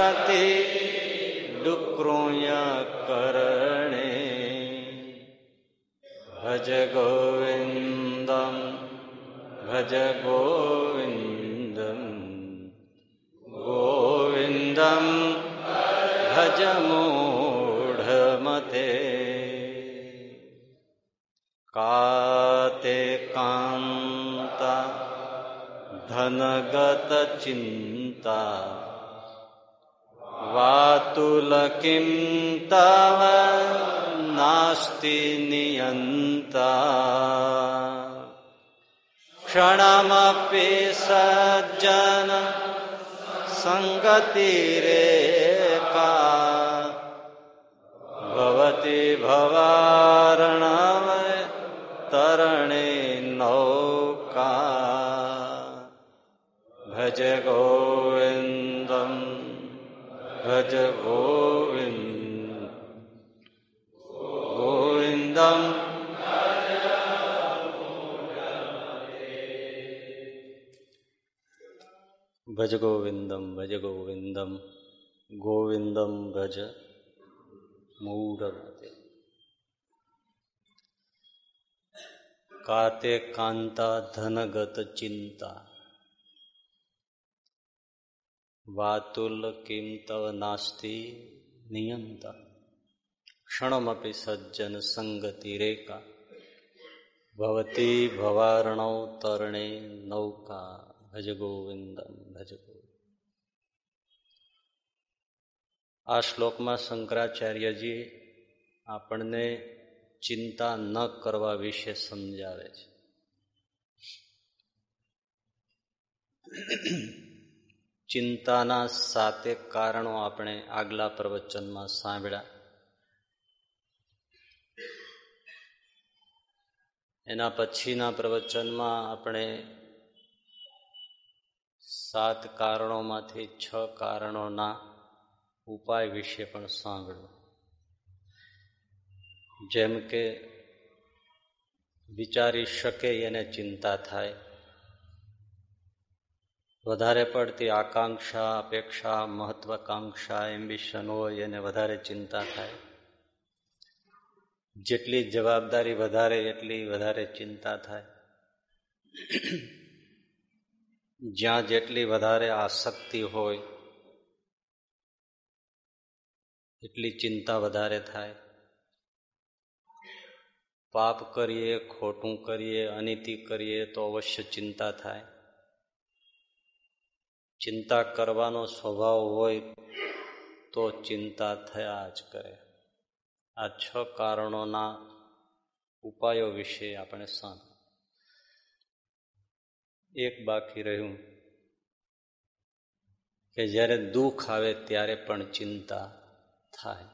રક્ષતિ ડુક્રોયા કરણે. ભજ ગોવિંદમ ભજ ગોવિંદમ. ગોવિંદમ ભજ મૂઢમતે કાતે કાંતા ધનગત ચિંતા. વાતુલ કિમ તવ નાસ્તિ નિયંતા सज्जन સંગતિરેકા ભવતી ભવાર્ણવ તરણે નૌકા ભજ ગોવિંદમ ભજ ગોવિંદ. ગોવિંદમ. ભજ ગોવિંદમ ભજ ગોવિંદમ. ગોવિંદમ ભજ મૂઢમતે કાતે કાંતા ધનગત ચિંતા. વાતુલ કિમ તવ નિયંતા. ક્ષણમપી સજ્જન સંગતિ રેકા ભવતી ભવારણૌ તરણે નૌકા. ભજ ગોવિંદમ, ભજ આ શ્લોકમાં શંકરાચાર્યજી આપણને ચિંતા ન કરવા વિશે સમજાવે છે. ચિંતાના સાતે કારણો આપણે આગલા પ્રવચનમાં સાંભળ્યા. એના પછીના પ્રવચનમાં આપણે સાત કારણોમાંથી છ કારણોના ઉપાય વિશે પણ સાંભળ્યું. જેમ કે વિચારી શકે એને ચિંતા થાય વધારે પડતી આકાંક્ષા, અપેક્ષા, મહત્વાકાંક્ષા એમ્બિશન હોય એને વધારે ચિંતા થાય. જેટલી જવાબદારી વધારે, એટલી વધારે ચિંતા થાય. જ્યાં જેટલી વધારે આસક્તિ હોય, એટલી ચિંતા વધારે થાય. પાપ કરીએ, ખોટું કરીએ, અનિતિ કરીએ તો અવશ્ય ચિંતા થાય. ચિંતા કરવાનો સ્વભાવ હોય તો ચિંતા થયા જ કરે. આ છ કારણોના ઉપાયો વિશે આપણે સાંભ એક બાકી રહ્યું કે જ્યારે દુઃખ આવે ત્યારે પણ ચિંતા થાય.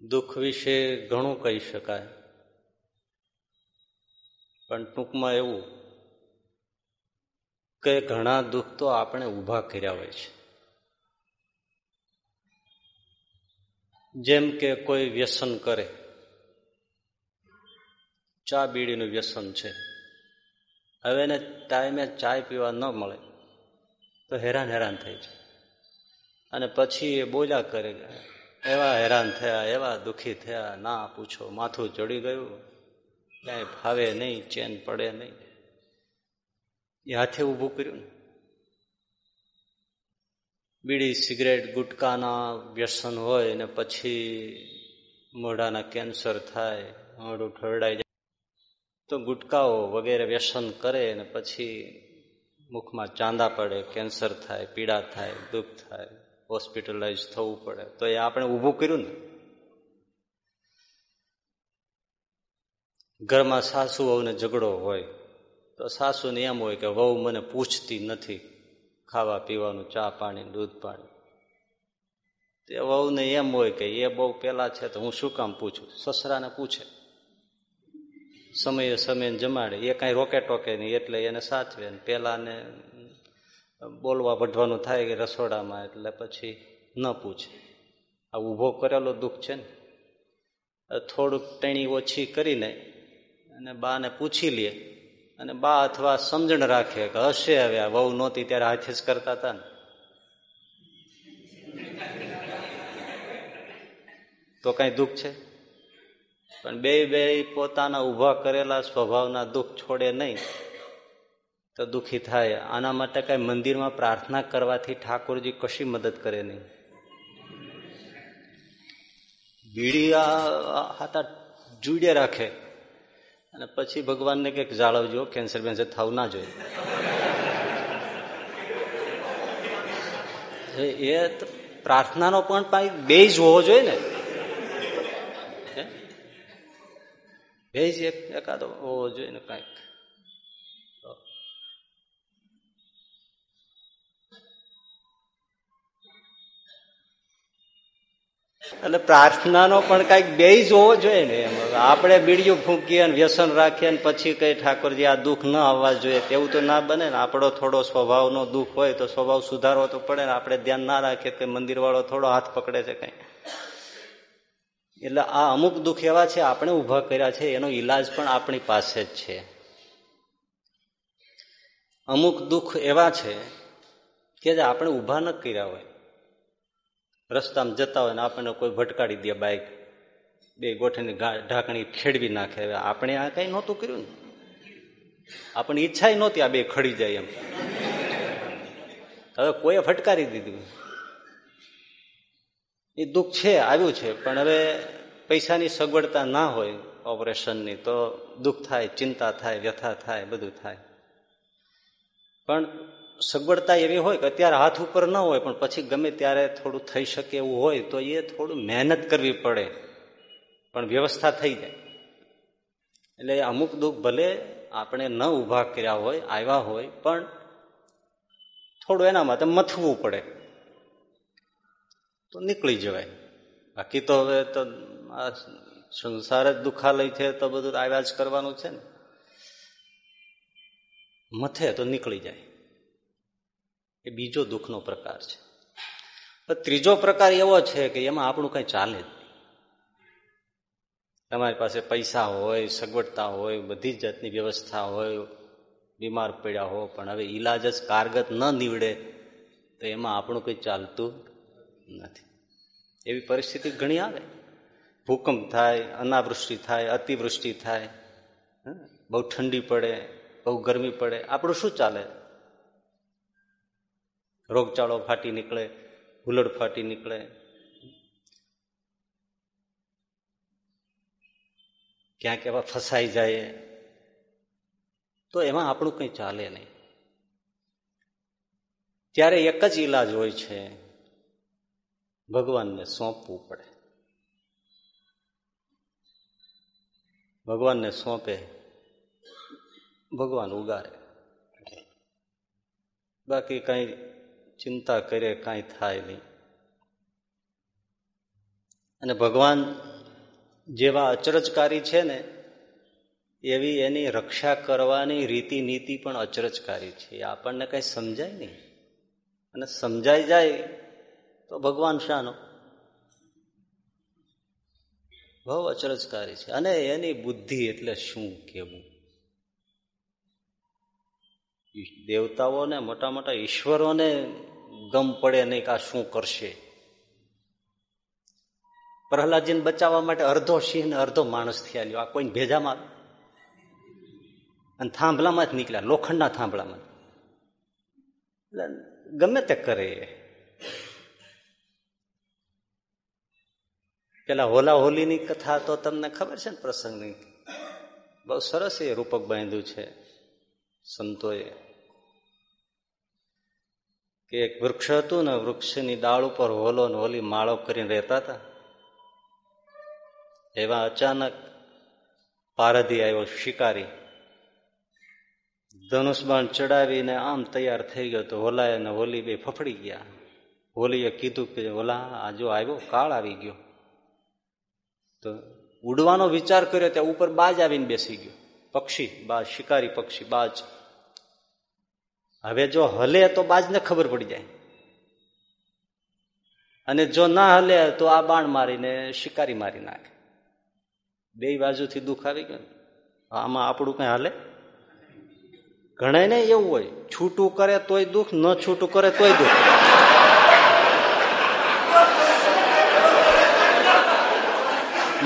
દુઃખ વિશે ઘણું કહી શકાય. પણ ટૂંકમાં એવું કે ઘણા દુઃખ તો આપણે ઊભા કર્યા હોય છે. જેમ કે કોઈ વ્યસન કરે, ચા બીડીનું વ્યસન છે, હવે એને ટાઈમે ચાય પીવા ન મળે, તો હેરાન હેરાન થઈ જાય. અને પછી એ બોલ્યા કરે એવા હેરાન થયા, એવા દુઃખી થયા, ના પૂછો, માથું ચડી ગયું ક્યાંય ફાવે નહીં, ચેન પડે નહીં. એ હાથે ઊભું કર્યું ને. બીડી, સિગરેટ, ગુટકાના વ્યસન હોય ને પછી મોઢાના કેન્સર થાય મોઢું ઠરડાઈ જાય. તો ગુટકાઓ વગેરે વ્યસન કરે ને પછી મુખમાં ચાંદા પડે, કેન્સર થાય, પીડા થાય, દુઃખ થાય હોસ્પિટલાઇઝ થવું પડે. તો એ આપણે ઊભું કર્યું ને. ઘરમાં સાસુ વહુને ઝઘડો હોય, તો સાસુને એમ હોય કે વહુ મને પૂછતી નથી ખાવા પીવાનું, ચા પાણી, દૂધ પાણી. તે વહુને એમ હોય કે એ બહુ પેલા છે તો હું શું કામ પૂછું? સસરાને પૂછે. સમયે સમયે જમાડે. એ કાંઈ રોકે ટોકે નહીં, એટલે એને સાચવે ને પેલાને બોલવા વઢવાનું થાય કે રસોડામાં, એટલે પછી ન પૂછે. આ ઊભો કરેલો દુઃખ છે ને. થોડુંક ટેણી ઓછી કરીને અને બાને પૂછી લે. અને બા અથવા સમજણ રાખે કે હશે હવે આ વહુ નહોતી ત્યારે હાથે જ કરતા હતા ને. તો કઈ દુઃખ છે? પણ બે બે પોતાના ઊભા કરેલા સ્વભાવના દુઃખ છોડે નહીં. તો દુઃખી થાય. આના માટે કઈ મંદિરમાં પ્રાર્થના કરવાથી ઠાકોરજી કશી મદદ કરે નહીં. બીડી હાથા જુડે રાખે. અને પછી ભગવાનને કંઈક જાળવજો કેન્સર બેન્સર થવું ના જોઈએ. એ પ્રાર્થનાનો પણ બે જ હોવો જોઈએ ને. ભેજ એકાદો હોવો જોઈએ ને કાંઈક. એટલે પ્રાર્થનાનો પણ કંઈક બે જ હોવો જોઈએ ને એમ. આપણે બીડીયું ફૂંકીએ અને વ્યસન રાખીએ ને પછી કઈ ઠાકોરજી આ દુઃખ ન આવવા જોઈએ, તેવું તો ના બને ને. આપણો થોડો સ્વભાવનો દુઃખ હોય તો સ્વભાવ સુધારવો તો પડે ને. આપણે ધ્યાન ના રાખીએ કે મંદિર વાળો થોડો હાથ પકડે છે કઈ. એટલે આ અમુક દુઃખ એવા છે, આપણે ઊભા કર્યા છે, એનો ઈલાજ પણ આપણી પાસે જ છે. અમુક દુઃખ એવા છે કે જે આપણે ઊભા ન કર્યા હોય. રસ્તામાં જતા હોય ને આપણને કોઈ ભટકાડી દે બાઈક, બે ગોઠીની ઢાંકણી ખેડવી નાખે. આપણે આ કઈ નહોતું કર્યું ને. આપણને ઈચ્છા નહોતી આ બે ખડી જાય એમ. હવે કોઈએ ફટકારી દીધું? એ દુઃખ છે, આવ્યું છે, પણ હવે પૈસાની સગવડતા ના હોય ઓપરેશનની, તો દુઃખ થાય, ચિંતા થાય, વ્યથા થાય, બધું થાય. પણ સગવડતા એવી હોય કે અત્યારે હાથ ઉપર ન હોય, પણ પછી ગમે ત્યારે થોડું થઈ શકે એવું હોય, તો એ થોડું મહેનત કરવી પડે. પણ વ્યવસ્થા થઈ જાય. એટલે અમુક દુઃખ ભલે આપણે ન ઊભા કર્યા હોય, આવ્યા હોય, પણ થોડું એના માટે મથવું પડે. તો નીકળી જવાય. બાકી તો હવે તો આ સંસાર જ દુખાલય છે, તો બધું આવ્યા જ કરવાનું છે ને. મથે તો નીકળી જાય. બીજો દુઃખનો પ્રકાર છે. ત્રીજો પ્રકાર એવો છે કે એમાં આપણું કઈ ચાલે જ તમારી પાસે પૈસા હોય, સગવડતા હોય, બધી જ જાતની વ્યવસ્થા હોય, બીમાર પડ્યા હો, પણ હવે ઈલાજ જ કારગત ન નીવડે, તો એમાં આપણું કંઈ ચાલતું નથી. એવી પરિસ્થિતિ ઘણી આવે. ભૂકંપ થાય, અનાવૃષ્ટિ થાય, અતિવૃષ્ટિ થાય બહુ ઠંડી પડે, બહુ ગરમી પડે. આપણું શું ચાલે? રોગચાળો ફાટી નીકળે, હુલડ ફાટી નીકળે. ક્યાંક એવા ફસાઈ જાય. તો એમાં આપણું કંઈ ચાલે નહીં. ત્યારે એક જ ઈલાજ હોય છે, ભગવાનને સોંપવું પડે. ભગવાનને સોંપે, ભગવાન ઉગારે. બાકી કઈ ચિંતા કરે, કાંઈ થાય નહીં. અને ભગવાન જેવા અચરજકારી છે ને, એવી એની રક્ષા કરવાની રીતિ નીતિ પણ અચરજકારી છે. આપણને કંઈ સમજાય નહીં. અને સમજાઈ જાય તો ભગવાન શાનો? બહુ અચરજકારી છે. અને એની બુદ્ધિ એટલે શું કેવું? દેવતાઓને, મોટા મોટા ઈશ્વરોને ગમ પડે નહીં કે આ શું કરશે. પ્રહલાદજીને બચાવવા માટે અડધો સિંહ ને અડધો માણસ થયા આ કોઈને ભેજામાં અને થાંભલામાં જ નીકળ્યા, લોખંડના થાંભલામાં. એટલે ગમે તે કરે. પેલા હોલા હોલીની કથા તો તમને ખબર છે ને પ્રસંગની? બહુ સરસ એ રૂપક બાંધ્યું છે. સંતોએ કે એક વૃક્ષ હતું ને, વૃક્ષની દાળ ઉપર હોલો ને હોલી માળો કરીને રહેતા હતા. એવા અચાનક પારધી આવ્યો શિકારી. ધનુષબાણ ચડાવીને આમ તૈયાર થઈ ગયો તો હોલાએ અને હોલી બે ફફડી ગયા. હોલીએ કીધું કે હોલા, આ જો આવ્યો, કાળ આવી ગયો. તો ઉડવાનો વિચાર કર્યો, ત્યાં ઉપર બાજ આવીને બેસી ગયો. પક્ષી બાજ શિકારી પક્ષી, બાજ. હવે જો હલે તો બાજને ખબર પડી જાય. અને જો ના હલે તો આ બાણ મારીને શિકારી મારી નાખે. બે બાજુથી દુઃખ આવી ગયું આમાં આપણું કઈ હાલે? ઘણા ને એવું હોય, છૂટું કરે તોય દુઃખ, ન છૂટું કરે તોય દુઃખ.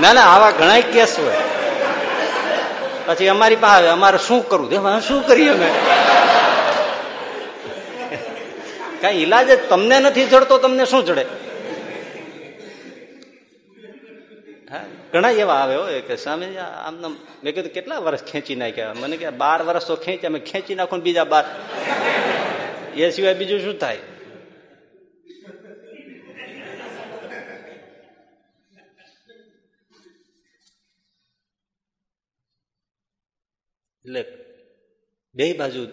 ના ના, આવા ઘણા કેસ હોય. પછી અમારી પાસે આવે અમારે શું કરવું? શું કરીએ અમે? કઈ ઈલાજ તમને નથી જડતો તમને શું જડે? ઘણા એવા આવે હોય કે સામે આમ મેં કીધું, કેટલા વર્ષ ખેંચી નાખ્યા? મને કે, બાર વર્ષ તો ખેંચ્યા મેં ખેંચી નાખો બીજા બાર. એ સિવાય બીજું શું થાય? એટલે બે બાજુ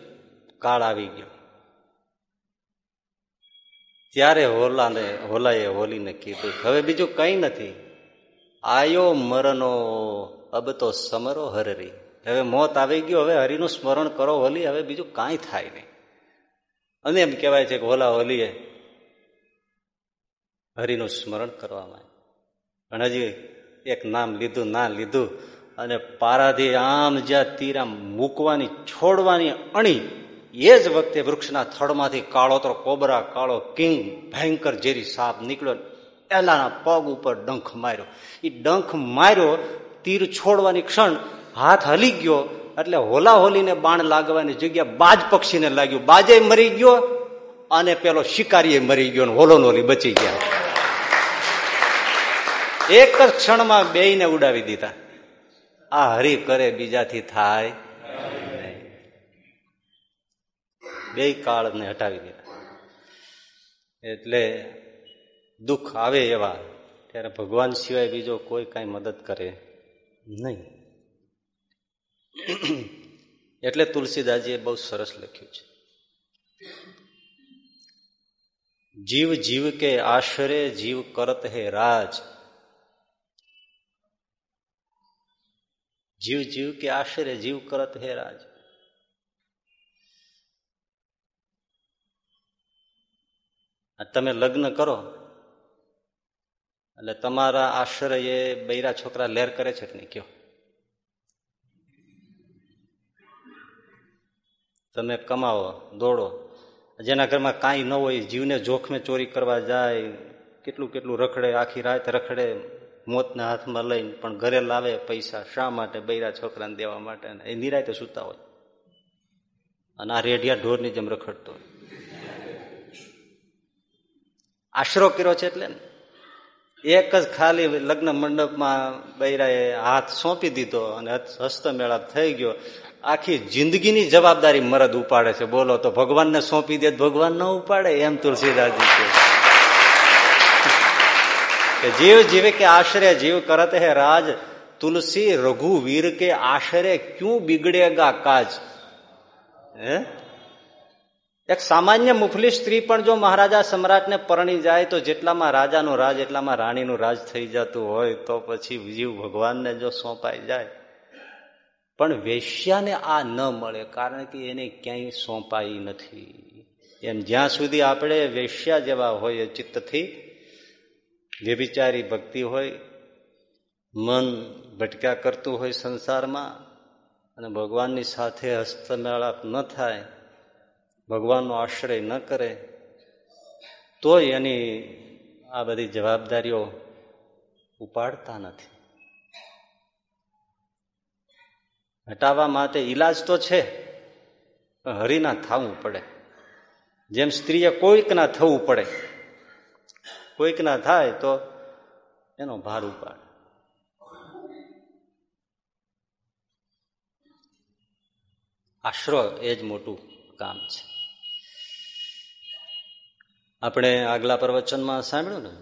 કાળ આવી ગયો. ત્યારે હોલાને, હોલાએ હોલીને કીધું, હવે બીજું કંઈ નથી. આયો મરનો અબ તો સમરો હરરી. હવે મોત આવી ગયો, હવે હરિનું સ્મરણ કરો હોલી, હવે બીજું કાંઈ થાય નહીં. અને એમ કહેવાય છે કે હોલા હોલીએ હરિનું સ્મરણ કરવામાં અને હજી એક નામ લીધું, ના લીધું અને પારાથી આમ જ્યાં તીરા મૂકવાની, છોડવાની અણી, એ જ વખતે વૃક્ષના થડમાંથી કાળોતરો કોબરા, કાળો કિંગ, ભયંકર ઝેરી સાપ નીકળ્યો એલાના પગ ઉપર ડંખ માર્યો. એ ડંખ માર્યો, તીર છોડવાની ક્ષણ હાથ હલી ગયો, એટલે હોલા હોલીને બાણ લાગવાની જગ્યા બાજ પક્ષીને લાગ્યું. બાજે મરી ગયો અને પેલો શિકારીએ મરી ગયો હોલો હોલી બચી ગયા. એક જ ક્ષણમાં બેયને ઉડાવી દીધા. આ હરી કરે બીજાથી થાય બે કાળને હટાવી દીધા. એટલે દુઃખ આવે એવા, ત્યારે ભગવાન સિવાય બીજો કોઈ કાંઈ મદદ કરે નહીં. એટલે તુલસીદાસજીએ બહુ સરસ લખ્યું છે. જીવ જીવ કે આશરે જીવ કરત હે રાજ જીવ જીવ કે આશરે જીવ કરત હે રાજ. તમે લગ્ન કરો. એટલે તમારા આશ્રયે બૈરા છોકરા લેર કરે છે કે નહીં? કયો. તમે કમાવો, દોડો. જેના ઘરમાં કાંઈ ન હોય, જીવને જોખમે ચોરી કરવા જાય, કેટલું કેટલું રખડે, આખી રાત રખડે. મોતના હાથમાં લઈને પણ ઘરે લાવે પૈસા શા માટે બૈરા છોકરાને દેવા માટે? એ નિરાયતે સૂતા હોય. અને આ રેઢિયા ઢોરની જેમ રખડતો આશરો કર્યો છે એટલે એક જ ખાલી લગ્ન મંડપમાં બૈરાએ હાથ સોંપી દીધો અને હસ્તમેળાપ થઈ ગયો. આખી જિંદગીની જવાબદારી મરદ ઉપાડે છે. બોલો તો ભગવાનને સોંપી દે ભગવાન ન ઉપાડે? એમ તુલસીદાસજી છે. જીવ જીવે કે આશ્રય, જીવ કરત હે રાજ, તુલસી રઘુવીર કે આશરે ક્યું બિગડેગા કાજ? હે? એક સામાન્ય મુફલી સ્ત્રી પણ જો મહારાજા સમ્રાટને પરણી જાય તો જેટલામાં રાજાનું રાજ, એટલામાં રાણીનું રાજ થઈ જતું હોય તો પછી જીવ ભગવાનને જો સોંપાઈ જાય. પણ વેશ્યાને આ ન મળે કારણ કે એને ક્યાંય સોંપાઈ નથી. એમ જ્યાં સુધી આપણે વેશ્યા જેવા હોય ચિત્તથી વ્યભિચારી ભક્તિ હોય, મન ભટક્યા કરતું હોય સંસારમાં અને ભગવાનની સાથે હસ્તમેળાપ ન થાય, ભગવાનનો આશ્રય ન કરે, તોય એની આ બધી જવાબદારીઓ ઉપાડતા નથી. હટાવવા માટે ઈલાજ તો છે હરિના થવું પડે. જેમ સ્ત્રીએ કોઈકના થવું પડે કોઈકના થાય તો એનો ભાર ઉપાડે. આશરો એ જ મોટું કામ છે. આપણે આગલા પ્રવચનમાં સાંભળ્યું ને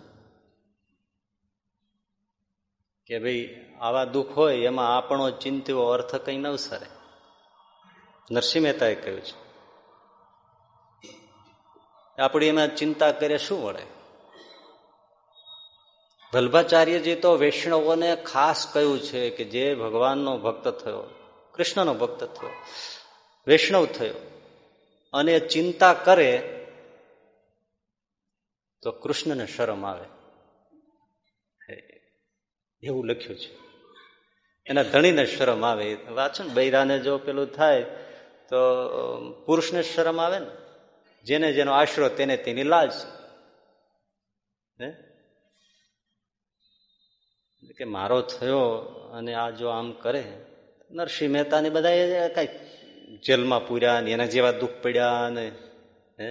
કે ભાઈ આવા દુઃખ હોય એમાં આપણો ચિંત્યો અર્થ કઈ નવસરે સરે નરસિંહ મહેતાએ કહ્યું છે. આપણી એમાં ચિંતા કરે શું વળે? વલ્ભાચાર્યજી તો વૈષ્ણવોને ખાસ કહ્યું છે કે જે ભગવાનનો ભક્ત થયો, કૃષ્ણનો ભક્ત થયો, વૈષ્ણવ થયો અને ચિંતા કરે તો કૃષ્ણને શરમ આવે. એવું લખ્યું છે. એના ધણીને શરમ આવે. વાંચો ને, બૈરાને જો પેલું થાય તો પુરુષને શરમ આવે ને. જેને જેનો આશરો, તેને તેની લાજ કે મારો થયો અને આ જો આમ કરે, નરસિંહ મહેતાને બધા કઈ જેલમાં પૂર્યા ને એના જેવા દુઃખ પડ્યા ને હે?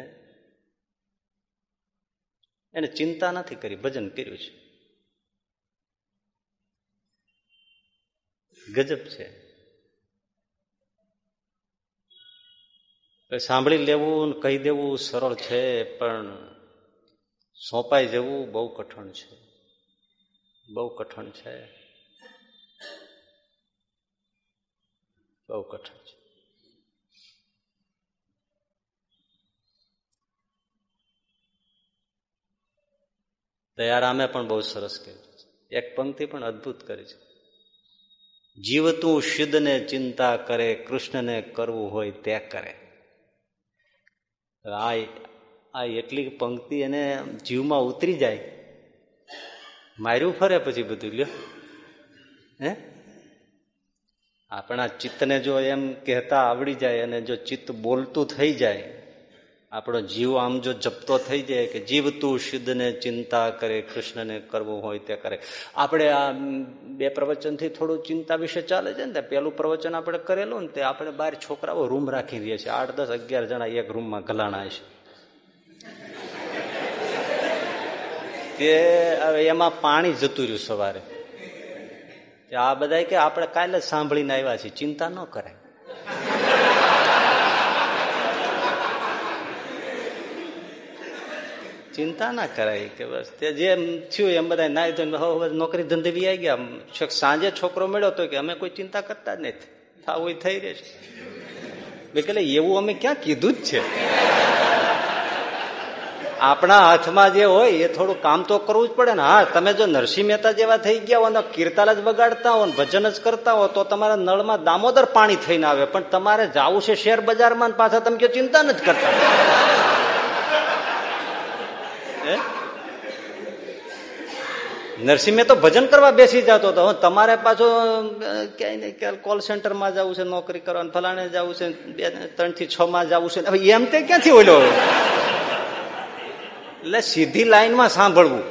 એને ચિંતા નથી કરી, ભજન કર્યું છે. ગજબ છે. સાંભળી લેવું કહી દેવું સરળ છે, પણ સોંપાઈ જવું બહુ કઠણ છે. બહુ કઠણ છે. બહુ કઠણ છે. દયારામે પણ બહુ સરસ કર્યું એક પંક્તિ પણ અદભુત કરી છે. જીવતું શુદ્ધને ચિંતા કરે, કૃષ્ણને કરવું હોય તે કરે. આ આ એટલી પંક્તિ એને જીવમાં ઉતરી જાય માર્યું ફરે પછી બધું, લ્યો. હે? આપણા ચિત્તને જો એમ કહેતા આવડી જાય અને જો ચિત્ત બોલતું થઈ જાય, આપણો જીવ આમ જો જપતો થઈ જાય કે જીવ તું શુદ્ધને ચિંતા કરે, કૃષ્ણને કરવું હોય તે કરે. આપણે આ બે પ્રવચનથી થોડું ચિંતા વિશે ચાલે છે ને પેલું પ્રવચન આપણે કરેલું ને, તે આપણે બાર છોકરાઓ રૂમ રાખી દઈએ છીએ. આઠ દસ અગિયાર જણા એક રૂમમાં ગલાણા છે તે એમાં પાણી જતું રહ્યું સવારે. આ બધા કે આપણે કાલે સાંભળીને આવ્યા છીએ. ચિંતા ન કરાય. ચિંતા ના કરાય કે બસ. તે જેમ થયું એમ બધા નાય તો નોકરી ધંધે બી આવી ગયા. સાંજે છોકરો મળ્યો તો કે અમે કોઈ ચિંતા કરતા જ નથી. થવું થઈ રહેશે. મેં કે એવું અમે ક્યાં કીધું જ છે? આપણા હાથમાં જે હોય એ થોડું કામ તો કરવું જ પડે ને. હા, તમે જો નરસિંહ મહેતા જેવા થઈ ગયા હો કીર્તાલ જ બગાડતા હો ભજન જ કરતા હો, તો તમારા નળમાં દામોદર પાણી થઈને આવે. પણ તમારે જવું છે શેર બજારમાં પાછા તમે કયો ચિંતા નથી કરતા? નરસિંહ તો ભજન કરવા બેસી જતો હતો. તમારે પાછો ક્યાંય નહીં કોલ સેન્ટરમાં જવું છે, નોકરી કરવાનું ફલાણે જવું છે, બે, ત્રણથી છ માં જવું છે. એમ તે ક્યાંથી ઓલો એટલે સીધી લાઈનમાં સાંભળવું.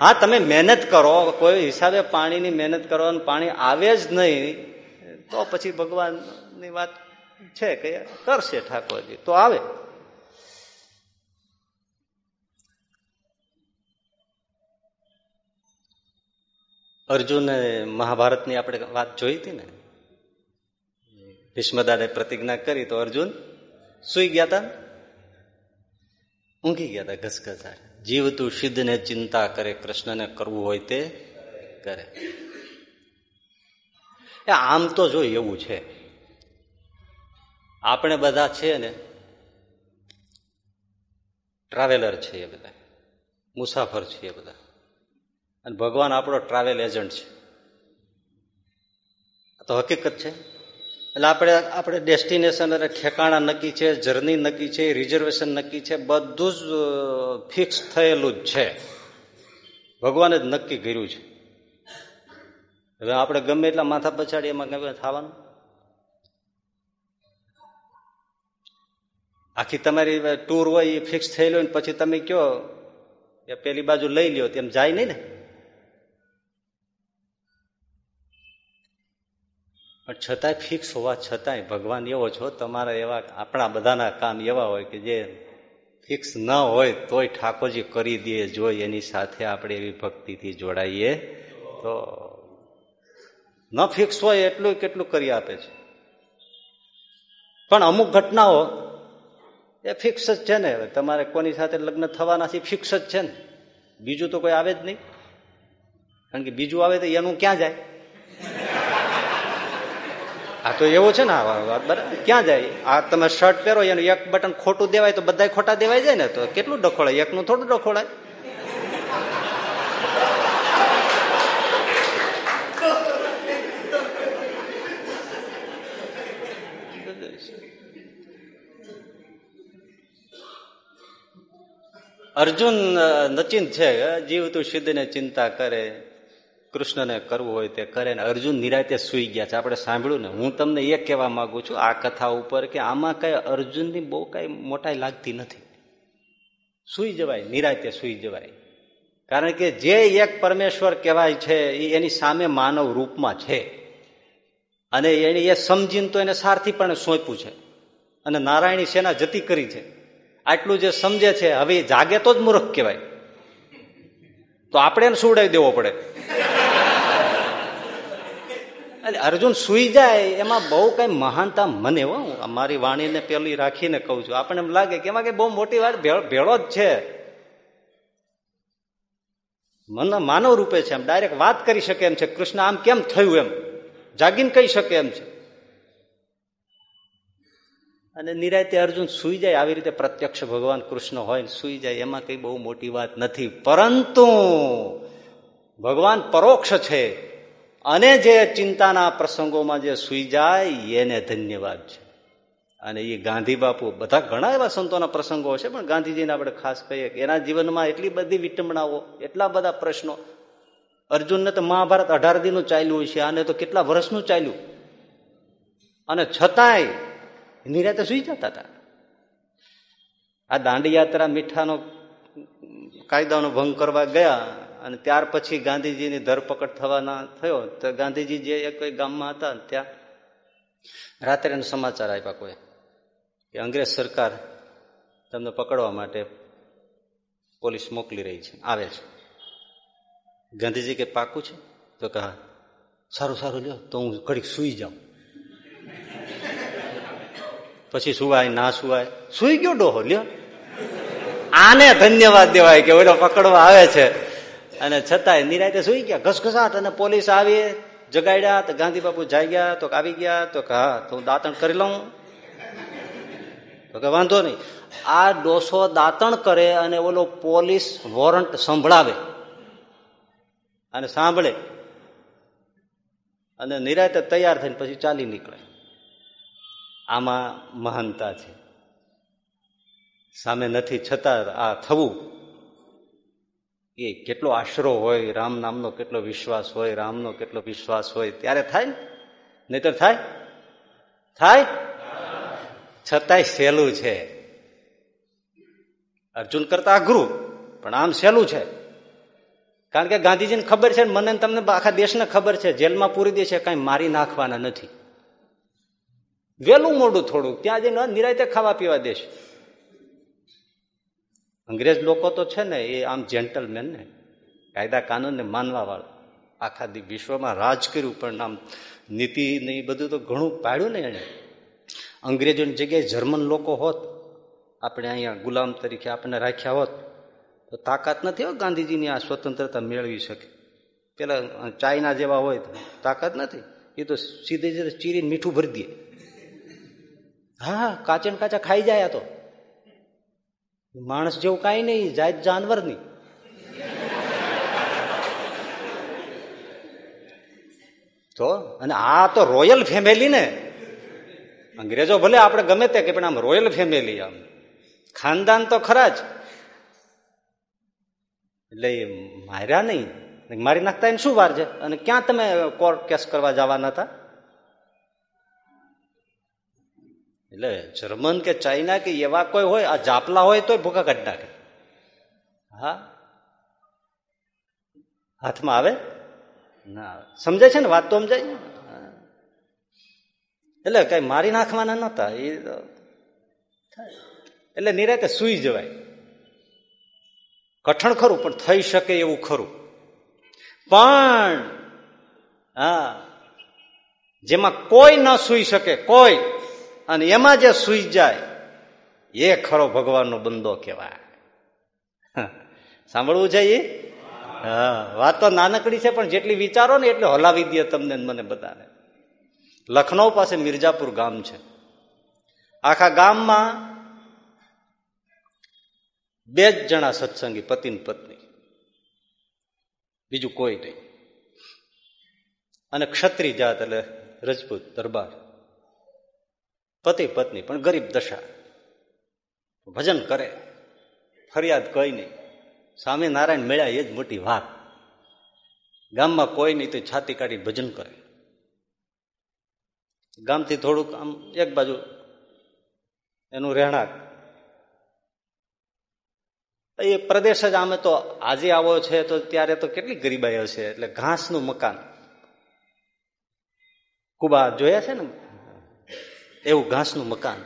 હા, તમે મહેનત કરો, કોઈ હિસાબે પાણીની મહેનત કરો પાણી આવે જ નહીં, તો પછી ભગવાનની વાત છે કે કરશે ઠાકોરજી, તો આવે. અર્જુને મહાભારતની આપણે વાત જોઈ હતી ને? ભીષ્મદાદે પ્રતિજ્ઞા કરી તો અર્જુન સુઈ ગયા હતા ઊંઘી ગયા હતા ઘસઘસા જીવતું સિદ્ધને ચિંતા કરે, કૃષ્ણને કરવું હોય તે કરે. આમ તો જો એવું છે. આપણે બધા છે ને, ટ્રાવેલર છીએ બધા. મુસાફર છીએ બધા. અને ભગવાન આપણો ટ્રાવેલ એજન્ટ છે. તો હકીકત છે. એટલે આપણે આપણે ડેસ્ટિનેશન અને ઠેકાણા નક્કી છે જર્ની નક્કી છે રિઝર્વેશન નક્કી છે, બધું જ ફિક્સ થયેલું જ છે. ભગવાને જ નક્કી કર્યું છે. હવે આપણે ગમે એટલા માથા પછાડી એમાં ગમે થવાનું. આખી તમારી ટૂર હોય એ ફિક્સ થયેલું હોય પછી તમે કયો પેલી બાજુ લઈ લ્યો, તેમ જાય નહીં ને? છતાંય ફિક્સ હોવા છતાંય ભગવાન એવો છો, તમારા એવા આપણા બધાના કામ એવા હોય કે જે ફિક્સ ન હોય તોય ઠાકોરજી કરી દે જોઈ એની સાથે આપણે એવી ભક્તિથી જોડાઈએ તો ન ફિક્સ હોય એટલું કેટલું કરી આપે છે. પણ અમુક ઘટનાઓ એ ફિક્સ જ છે ને તમારે કોની સાથે લગ્ન થવાના છે ફિક્સ જ છે ને. બીજું તો કોઈ આવે જ નહીં. કારણ કે બીજું આવે તો એનું ક્યાં જાય? આ તો એવું છે ને બરાબર ક્યાં જાય? આ તમે શર્ટ પહેરો, એનું એક બટન ખોટું દેવાય તો બધા ખોટા દેવાય જાય ને, તો કેટલું ડખોળાય? એકનું થોડું ડખોળાય. અર્જુન નચિંત છે જીવ તું સિદ્ધને ચિંતા કરે. કૃષ્ણને કરવું હોય તે કરે ને અર્જુન નિરાતે સુઈ ગયા છે. આપણે સાંભળ્યું ને, હું તમને એ કહેવા માંગુ છું, આ કથા ઉપર કે આમાં કઈ અર્જુનની બહુ કઈ મોટાઈ લાગતી નથી. સુઈ જવાય, નિરાતે સુઈ જવાય. કારણ કે જે એક પરમેશ્વર કહેવાય છે એ એની સામે માનવ રૂપમાં છે. અને એને એ સમજીને તો એને સારથી પણ સોંપ્યું છે. અને નારાયણી સેના જતી કરી છે. આટલું જે સમજે છે, હવે જાગે તો જ મૂર્ખ કહેવાય. તો આપણે એને સુવડાવી દેવો પડે. અર્જુન સુઈ જાય, એમાં બહુ કઈ મહાનતા મને હો. મારી વાણીને પેલી રાખીને કહું છું. આપણને એમ લાગે કે એમાં કઈ બહુ મોટી વાત ભેળો જ છે. મને માનવ રૂપે છે એમ. ડાયરેક્ટ વાત કરી શકે એમ છે. કૃષ્ણ આમ કેમ થયું એમ? જાગીને કહી શકે એમ છે. અને નિરાયતે અર્જુન સુઈ જાય. આવી રીતે પ્રત્યક્ષ ભગવાન કૃષ્ણ હોય સુઈ જાય. એમાં કઈ બહુ મોટી વાત નથી. પરંતુ ભગવાન પરોક્ષ છે. અને જે ચિંતાના પ્રસંગોમાં જે સુઈ જાય, એને ધન્યવાદ છે. અને એ ગાંધી બાપુ, બધા ઘણા એવા સંતોના પ્રસંગો છે, પણ ગાંધીજીને આપણે ખાસ કહીએ કે એના જીવનમાં એટલી બધી વિટંબણાઓ એટલા બધા પ્રશ્નો. અર્જુનને તો મહાભારત અઢાર દિનનું ચાલ્યું છે, આને તો કેટલા વર્ષનું ચાલ્યું? અને છતાંય નિરાતે સુઈ જતા હતા. આ દાંડી યાત્રા મીઠાનો કાયદાનો ભંગ કરવા ગયા અને ત્યાર પછી ગાંધીજીની ધરપકડ થવાના થયો. તો ગાંધીજી જે કોઈ ગામમાં હતા ત્યાં રાત્રે સમાચાર આપ્યા કોઈ, કે અંગ્રેજ સરકાર તમને પકડવા માટે પોલીસ મોકલી રહી છે, આવે છે. ગાંધીજી કે પાકું છે? તો કે સારું સારું, લ્યો, તો હું ઘડીક સુઈ જાઉં. પછી સુવાય, ના સુવાય. સુઈ ગયો ડોહો, લ્યો. આને ધન્યવાદ દેવાય કે ઓલો પકડવા આવે છે. અને છતાંય નિરાયતે સુઈ ગયા. ઘસઘસાટ અને પોલીસ આવી, જગાડ્યા, તો ગાંધી બાપુ જાગ્યા તો આવી ગયા, તો હા, તો હું દાંતણ કરી લઉં. તો કે વાંધો નહીં. આ ડોસો દાંતણ કરે અને ઓલો પોલીસ વોરંટ સંભળાવે. અને સાંભળે. અને નિરાયતે તૈયાર થઈને પછી ચાલી નીકળે. આમાં મહાનતા છે. સામે નથી છતાં આ થવું. એ કેટલો આશરો હોય, રામ નામનો કેટલો વિશ્વાસ હોય, રામનો કેટલો વિશ્વાસ હોય, ત્યારે થાય નહીતર થાય? થાય? છતાંય સહેલું છે. અર્જુન કરતા અઘરું, પણ આમ સહેલું છે. કારણ કે ગાંધીજીને ખબર છે મને તમને આખા દેશને ખબર છે, જેલમાં પૂરી દે છે, કઈ મારી નાખવાના નથી. વહેલું મોડું થોડું, ત્યાં જઈને નિરાયતે ખાવા પીવા દેશે. અંગ્રેજ લોકો તો છે ને એ આમ જેન્ટલમેન ને કાયદા કાનૂનને માનવા વાળા. આખા વિશ્વમાં રાજ કર્યું, પણ આમ નીતિ ને એ બધું તો ઘણું પાડ્યું ને એને અંગ્રેજોની જગ્યાએ જર્મન લોકો હોત, આપણે અહીંયા ગુલામ તરીકે આપણને રાખ્યા હોત, તો તાકાત નથી હોત ગાંધીજીની આ સ્વતંત્રતા મેળવી શકે. પેલા ચાઇના જેવા હોય તો તાકાત નથી. એ તો સીધે સીધે ચીરીને મીઠું ભરી દે. હા કાચે કાચા ખાઈ જાય તો. માણસ જેવું કાંઈ નહીં, જાત જાનવર નહીં તો, અને આ તો રોયલ ફેમિલી ને. અંગ્રેજો ભલે આપણે ગમે તે કે પણ આમ રોયલ ફેમિલી આમ. ખાનદાન તો ખરા જ. એટલે માર્યા નહીં. મારી નાખતા એને શું વાર છે? અને ક્યાં તમે કોર્ટ કેસ કરવા જવાના હતા? એટલે જર્મન કે ચાઇના કે એવા કોઈ હોય, આ જાપલા હોય તોય ભૂખા કાઢી નાખે. હા? હાથમાં આવે? ના આવે. સમજાય છે ને વાત તો સમજાય? એટલે કઈ મારી નાખવાના નતા એ એટલે નિરાતે સુઈ જવાય. કઠણ ખરું, પણ થઈ શકે એવું ખરું. પણ, હા, જેમાં કોઈ ન સુઈ શકે, કોઈ અને એમાં જે સુઈ જાય, એ ખરો ભગવાનનો બંદો કહેવાય. સાંભળવું છે એ હા, વાત તો નાનકડી છે, પણ જેટલી વિચારો ને એટલે હલાવી દે તમને મને બધાને. લખનૌ પાસે મિર્જાપુર ગામ છે. આખા ગામમાં બે જ જણા સત્સંગી, પતિ પત્ની. બીજું કોઈ નહીં. અને ક્ષત્રિય જાત એટલે રજપૂત, દરબાર. પતિ પત્ની, પણ ગરીબ દશા. ભજન કરે, ફરિયાદ કોઈ નહીં. સ્વામિનારાયણ મેળ્યા એ જ મોટી વાત. ગામમાં કોઈ નહીં તો છાતી કાઢી ભજન કરે. ગામથી થોડુંક આમ એક બાજુ એનું રહેણાંક. એ પ્રદેશ જ આમે તો આજે આવો છે તો ત્યારે તો કેટલી ગરીબાઈ હશે? એટલે ઘાસનું મકાન. કુબા જોયા છે ને? એવું ઘાસનું મકાન.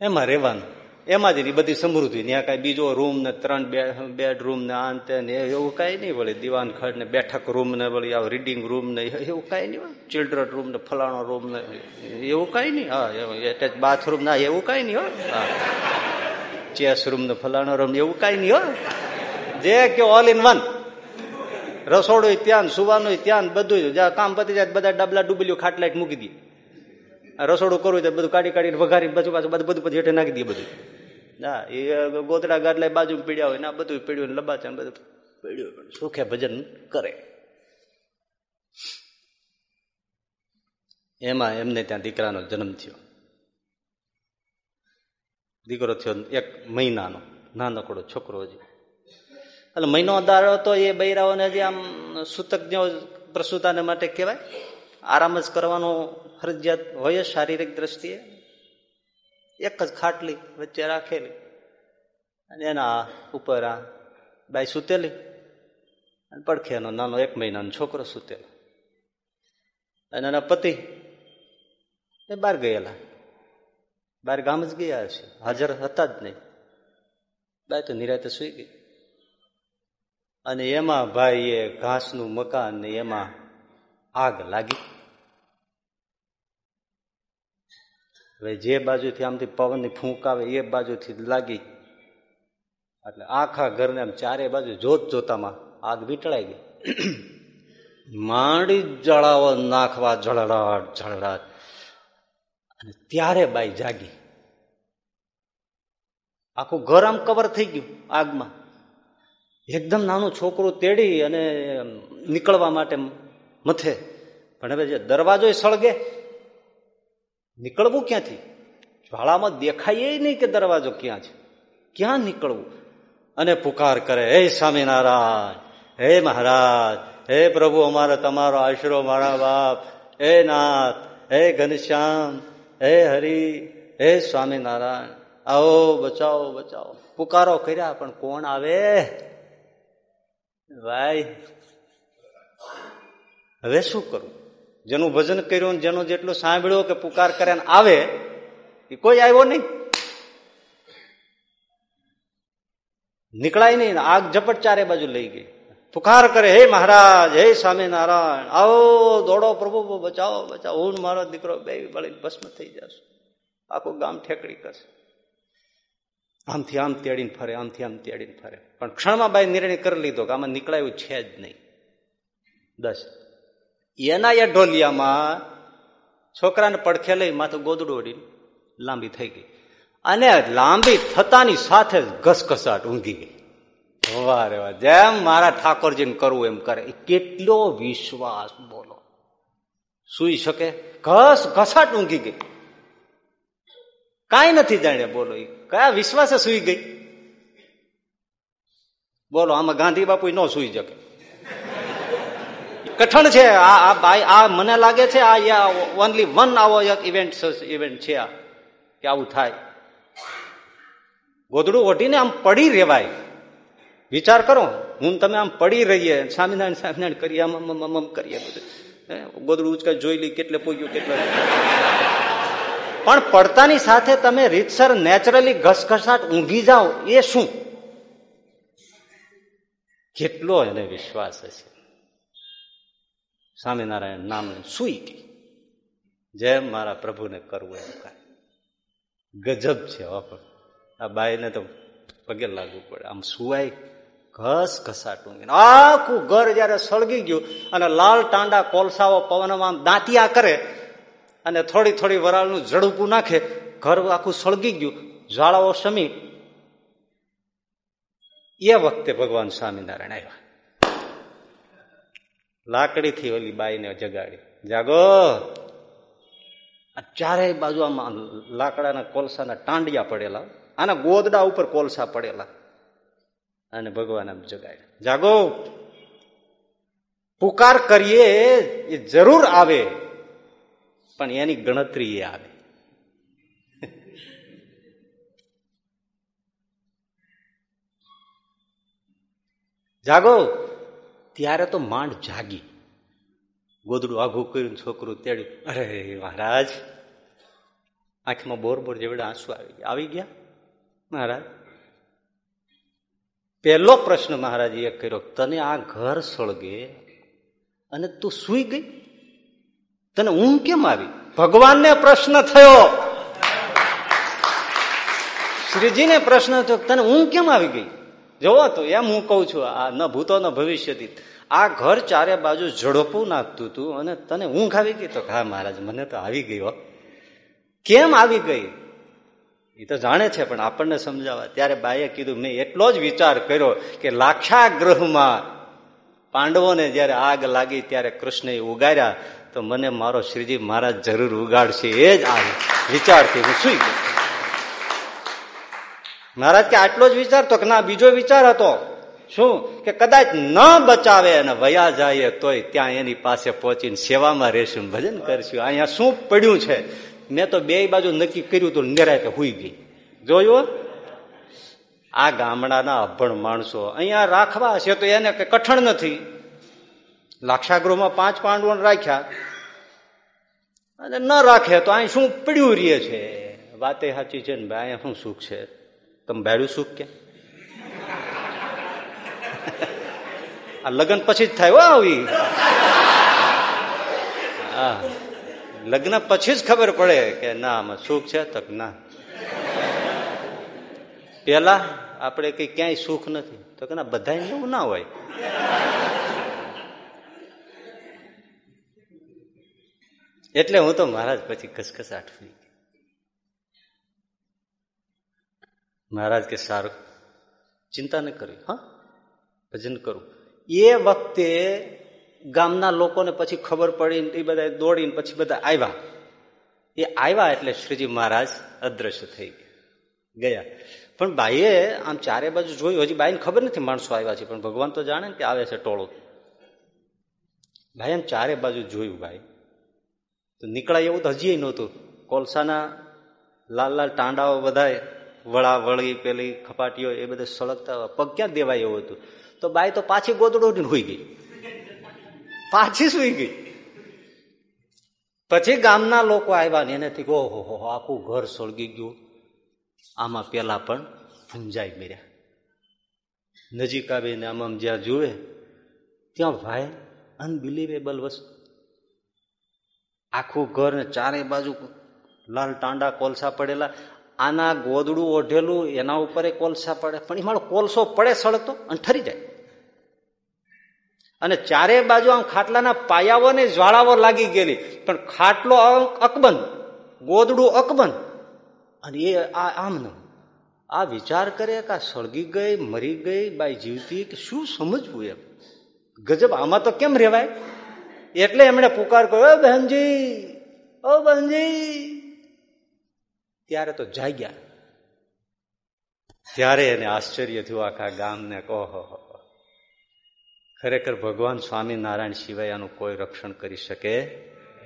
એમાં રહેવાનું. એમાં જ બધી સમૃદ્ધિ. ત્યાં કાંઈ બીજો રૂમ ને ત્રણ બેડરૂમ ને આ ને એવું કાંઈ નહીં વળી. દિવાન ખડ ને બેઠક રૂમ ને વળી આવ રીડિંગ રૂમ ને એવું કાંઈ નહીં ચિલ્ડ્રન રૂમ ને ફલાણો રૂમ ને એવું કાંઈ નહીં. હા એટેચ બાથરૂમ ના એવું કાંઈ નહીં હોય. ચેસ રૂમ ને ફલાણો રૂમ એવું કાંઈ નહીં હોય. જે કે ઓલ ઇન વન રસોડું ત્યાં સુવાનું ત્યાં બધું કામ પતી જાય બધા ડબલા ડુબલીઓ ખાટલાઈટ મૂકી દે. રસોડું કરવું તો બધું કાઢી કાઢીને વઘારી બાજુ પાછું બધું બધું હેઠે નાખી દે બધું. ના, એ ગોતડા ગાદલા બાજુ પીડ્યા હોય ના બધું પીડ્યું લબાચા બધું પીડ્યું સુખે ભજન કરે. એમાં એમને ત્યાં દીકરાનો જન્મ થયો. દીકરો થયો એક મહિનાનો, નાનકડો છોકરો હજી. એટલે મહિનો દાડો તો એ બૈરાઓને જે આમ સૂતજ્ઞ પ્રસૂતાને માટે કહેવાય. આરામ જ કરવાનો ફરજિયાત હોય શારીરિક દ્રષ્ટિએ. એક જ ખાટલી વચ્ચે રાખેલી અને એના ઉપર આ બાઈ સૂતેલી અને પડખે એનો નાનો એક મહિનાનો છોકરો સૂતેલો. અને એના પતિ એ બહાર ગયેલા. બહાર ગામ જ ગયા હશે. હાજર હતા જ નહીં. બાય તો નિરાતે સુઈ ગઈ. અને એમાં ભાઈ એ ઘાસનું મકાન ને એમાં આગ લાગી. હવે જે બાજુથી આમથી પવનની ફૂંક આવે એ બાજુથી લાગી. એટલે આખા ઘરને આમ ચારે બાજુ જોત જોતામાં આગ વીંટળાઈ ગઈ. માંડી જળાવો નાખવા જળડાટ જળડાટ અને ત્યારે બાઈ જાગી. આખું ઘર આમ કવર થઈ ગયું આગમાં. એકદમ નાનું છોકરું તેડી અને નીકળવા માટે મથે. પણ હવે જે દરવાજો સળગે નીકળવું ક્યાંથી? જ્વાળામાં દેખાય નહીં કે દરવાજો ક્યાં છે. ક્યાં નીકળવું? અને પુકાર કરે, હે સ્વામિનારાયણ, હે મહારાજ, હે પ્રભુ, અમારે તમારો આશરો, મારા બાપ, હે નાથ, હે ઘનશ્યામ, હે હરિ, હે સ્વામિનારાયણ. આવો, બચાવો બચાવો. પુકારો કર્યા, પણ કોણ આવે? ભાઈ, હવે શું કરવું જેનું ભજન કર્યું જેનું જેટલું સાંભળ્યું કે પુકાર કરે આવે, એ કોઈ આવ્યો નહીં. નીકળાય નહીં આગ ઝપટ ચારે બાજુ લઈ ગઈ. પુકાર કરે, હે મહારાજ, હે સ્વામિનારાયણ, આવો, દોડો પ્રભુ બચાવો બચાવો. હું મારો દીકરો બે બળી ભસ્મ થઈ જશે. આખું ગામ ઠેકડી કરશે. આમથી આમ તેડીને ફરે, આમથી આમ તેડીને ફરે. પણ ક્ષણમાં બાઈ નિર્ણય કરી લીધો કે આમાં નીકળાયું છે જ નહીં. દસ એના એ ઢોલિયામાં છોકરાને પડખે લઈ માથું ગોદડું ઓડીને લાંબી થઈ ગઈ. અને લાંબી થતાની સાથે જ ઘસઘસાટ ઊંઘી ગઈ. વારે વાહ, જેમ મારા ઠાકોરજીને કરવું એમ કરે. કેટલો વિશ્વાસ, બોલો. સુઈ શકે? ઘસ ઘસાટ ઊંઘી ગઈ. કાંઈ નથી જાણે, બોલો. એ કયા વિશ્વાસે સુઈ ગઈ? બોલો, આમાં ગાંધી બાપુ ન સુઈ શકે. કઠણ છે. આ આ મને લાગે છે આ ઓનલી વન આવો એક ઇવેન્ટ ઇવેન્ટ છે આ, કે આવું થાય. ગોદડું ઓઢીને આમ પડી રેવાય વિચાર કરો, હું તમે આમ પડી રહીએ, સ્વામિનારાયણ સ્વામિનારાયણ કરીએ, આમ આમ આમ કરીએ બધું. ગોદડું ઉચકા જોઈ લઈ કેટલે પોગ્યું, કેટલે પણ પડતાની સાથે તમે રીતસર નેચરલી ઘસઘસાટ ઊંઘી જાઓ, એ શું? કેટલો એને વિશ્વાસ હશે. સ્વામિનારાયણ નામ સુઈ ગઈ. જેમ મારા પ્રભુને કરવું એમ કાંઈ. ગજબ છે પણ. આ બાઈને તો પગે લાગવું પડે. આમ સુવાય ઘસ ઘસાટું આખું ઘર જયારે સળગી ગયું અને લાલ ટાંડા કોલસાઓ પવનમાં દાંતિયા કરે અને થોડી થોડી વરાળનું ઝડપું નાખે, ઘર આખું સળગી ગયું જ્વાળાઓ શમી. એ વખતે ભગવાન સ્વામિનારાયણ આવ્યા. લાકડીથી ઓલી બાઈને જગાડી. જાગો. ચારેય બાજુ આમાં લાકડાના કોલસાના ટાંડિયા પડેલા, આના ગોદડા ઉપર કોલસા પડેલા. અને ભગવાન આમ જગાડ્યા. જાગો. પુકાર કરીએ એ જરૂર આવે, પણ એની ગણતરી એ આવે. જાગો. ત્યારે તો માંડ જાગી. ગોદડું આઘું કર્યું છોકરું તેડ્યું. અરે મહારાજ, આંખમાં બોર બોર જેવડે આંસુ આવી ગયા. આવી ગયા? મહારાજ? પહેલો પ્રશ્ન મહારાજ એ કર્યો, તને આ ઘર સળગે અને તું સુઈ ગઈ? તને ઊંઘ કેમ આવી? ભગવાનને પ્રશ્ન થયો. શ્રીજીને પ્રશ્ન થયો તને ઊંઘ કેમ આવી ગઈ? જોવો તો, એમ હું કઉ છું, આ ન ભૂતો ન ભવિષ્યથી. આ ઘર ચારે બાજુ ઝડપું નાખતું હતું અને તને ઊંઘ આવી ગઈ તો હા, મહારાજ, મને તો આવી ગયો કેમ આવી ગઈ? એ તો જાણે છે, પણ આપણને સમજાવવા. ત્યારે બાઈએ કીધું, મેં એટલો જ વિચાર કર્યો કે લાક્ષાગ્રહમાં પાંડવોને જયારે આગ લાગી ત્યારે કૃષ્ણએ ઉગાડ્યા તો મને મારો શ્રીજી મહારાજ જરૂર ઉગાડશે. એ જ આ વિચારથી હું સુઈ ગયો. મહારાજ કે, આટલો જ વિચાર? તો કે, ના, બીજો વિચાર હતો. શું? કે કદાચ ન બચાવે અને વયા જાય તોય ત્યાં એની પાસે પહોંચીને સેવામાં રહેશું, ભજન કરશું. અહીંયા શું પડ્યું છે? મેં તો બે બાજુ નક્કી કર્યું તો નિરાયતે હુઈ ગઈ. જોયું આ ગામડાના અભણ માણસો અહીંયા રાખવા હશે તો એને કઈ કઠણ નથી. લાક્ષાગૃહમાં પાંચ પાંડવો રાખ્યા. અને ન રાખે તો અહીં શું પડ્યું રહે છે? વાતે સાચી છે ને ભાઈ, અહીંયા શું સુખ છે? તમે ભાડ્યું સુખ કે? આ લગ્ન પછી જ થાય આવી. હા. લગ્ન પછી જ ખબર પડે કે ના, આમાં સુખ છે તો ના. પેલા આપણે કઈ ક્યાંય સુખ નથી તો કે ના બધા એવું ના હોય. એટલે હું તો મહારાજ પછી ખસખસાટ ફરી મહારાજ કે સારું. ચિંતા ન કરવી, હા? ભજન કરું. એ વખતે ગામના લોકોને પછી ખબર પડી એ બધા દોડીને પછી બધા આવ્યા એ આવ્યા એટલે શ્રીજી મહારાજ અદ્રશ્ય થઈ ગયા. પણ બાઈએ આમ ચારે બાજુ જોયું, હજી બાઈને ખબર નથી માણસો આવ્યા છે, પણ ભગવાન તો જાણે કે આવે છે ટોળો. ભાઈ આમ ચારે બાજુ જોયું ભાઈ. તો નીકળાય એવું તો હજી નહોતું. કોલસાના લાલ લાલ ટાંડાઓ બધા વળા, વળી, પેલી ખપાટીઓ, એ બધા સળગતા પગ ક્યાં દેવાય એવું હતું? તો બાઈ તો પાછી ગોદડું હોઈ ગઈ. પાછી સુઈ ગઈ. પછી ગામના લોકો આવ્યા ને એનેથી ઓહો, હો આખું ઘર સળગી ગયું. આમાં પેલા પણ ભૂંજાઈ મર્યા. નજીક આવીને આમાં જ્યાં જુએ, ત્યાં ભાઈ અનબિલીવેબલ વસ્તુ. આખું ઘર ને ચારે બાજુ લાલ ટાંડા કોલસા પડેલા. આના ગોદડું ઓઢેલું, એના ઉપર કોલસા પડે. પણ એ મારો કોલસો પડે સળગતો અને ઠરી જાય. અને ચારે બાજુ આમ ખાટલાના પાયાઓને જ્વાળાઓ લાગી ગયેલી. પણ ખાટલો અકબંધ, ગોદડું અકબંધ. અને એ આ આમ ન આ વિચાર કરે કે આ સળગી ગઈ, મરી ગઈ, બાઈ જીવતી, કે શું સમજવું એમ? ગજબ, આમાં તો કેમ રેવાય એટલે એમણે પુકાર કર્યો બહેનજી ઓ બહેનજી. ત્યારે તો જાગ્યા ત્યારે એને આશ્ચર્ય થયું, આખા ગામને કહો ખરેખર ભગવાન સ્વામિનારાયણ સિવાય આનું કોઈ રક્ષણ કરી શકે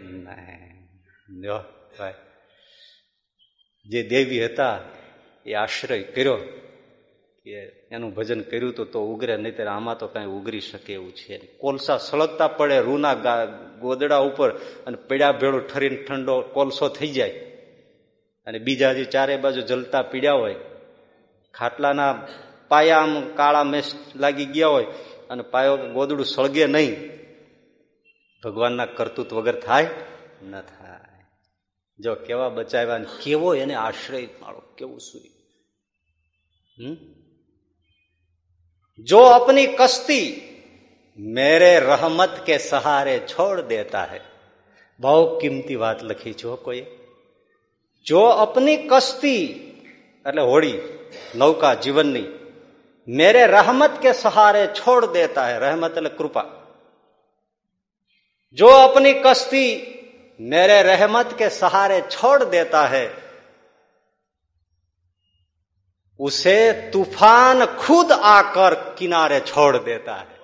નહીં. ભાઈ. જે દેવી હતા, એ આશ્રય કર્યો કે એનું ભજન કર્યું તો તો ઉગરે નહીં આમાં તો કાંઈ ઉગરી શકે એવું છે કોલસા સળગતા પડે, રૂના ગોદડા ઉપર અને પેડા ભેળું ઠરીને ઠંડો કોલસો થઈ જાય. અને બીજા જે ચારે બાજુ જલતા પીડ્યા હોય, ખાટલાના પાયા આમ કાળા મેસ લાગી ગયા હોય અને પાયો ગોદડું સળગે નહીં, ભગવાનના કરતૂત વગર થાય ન થાય. જો કેવા બચાવ્યા ને કેવો એને આશ્રય માળો, કેવું સૂર્ય હમ? જો આપની કસ્તી મેરે રહમત કે સહારે છોડ દેતા હૈ. બહુ કિંમતી વાત લખી છો કોઈ. જો અપની કશ્તી એટલે હોળી નૌકા જીવનની મેરે रहमत के सहारे छोड़ देता है रहमत એટલે કૃપા जो अपनी कश्ती मेरे रहमत के सहारे छोड़ देता है उसे तूफान खुद आकर किनारे छोड़ देता है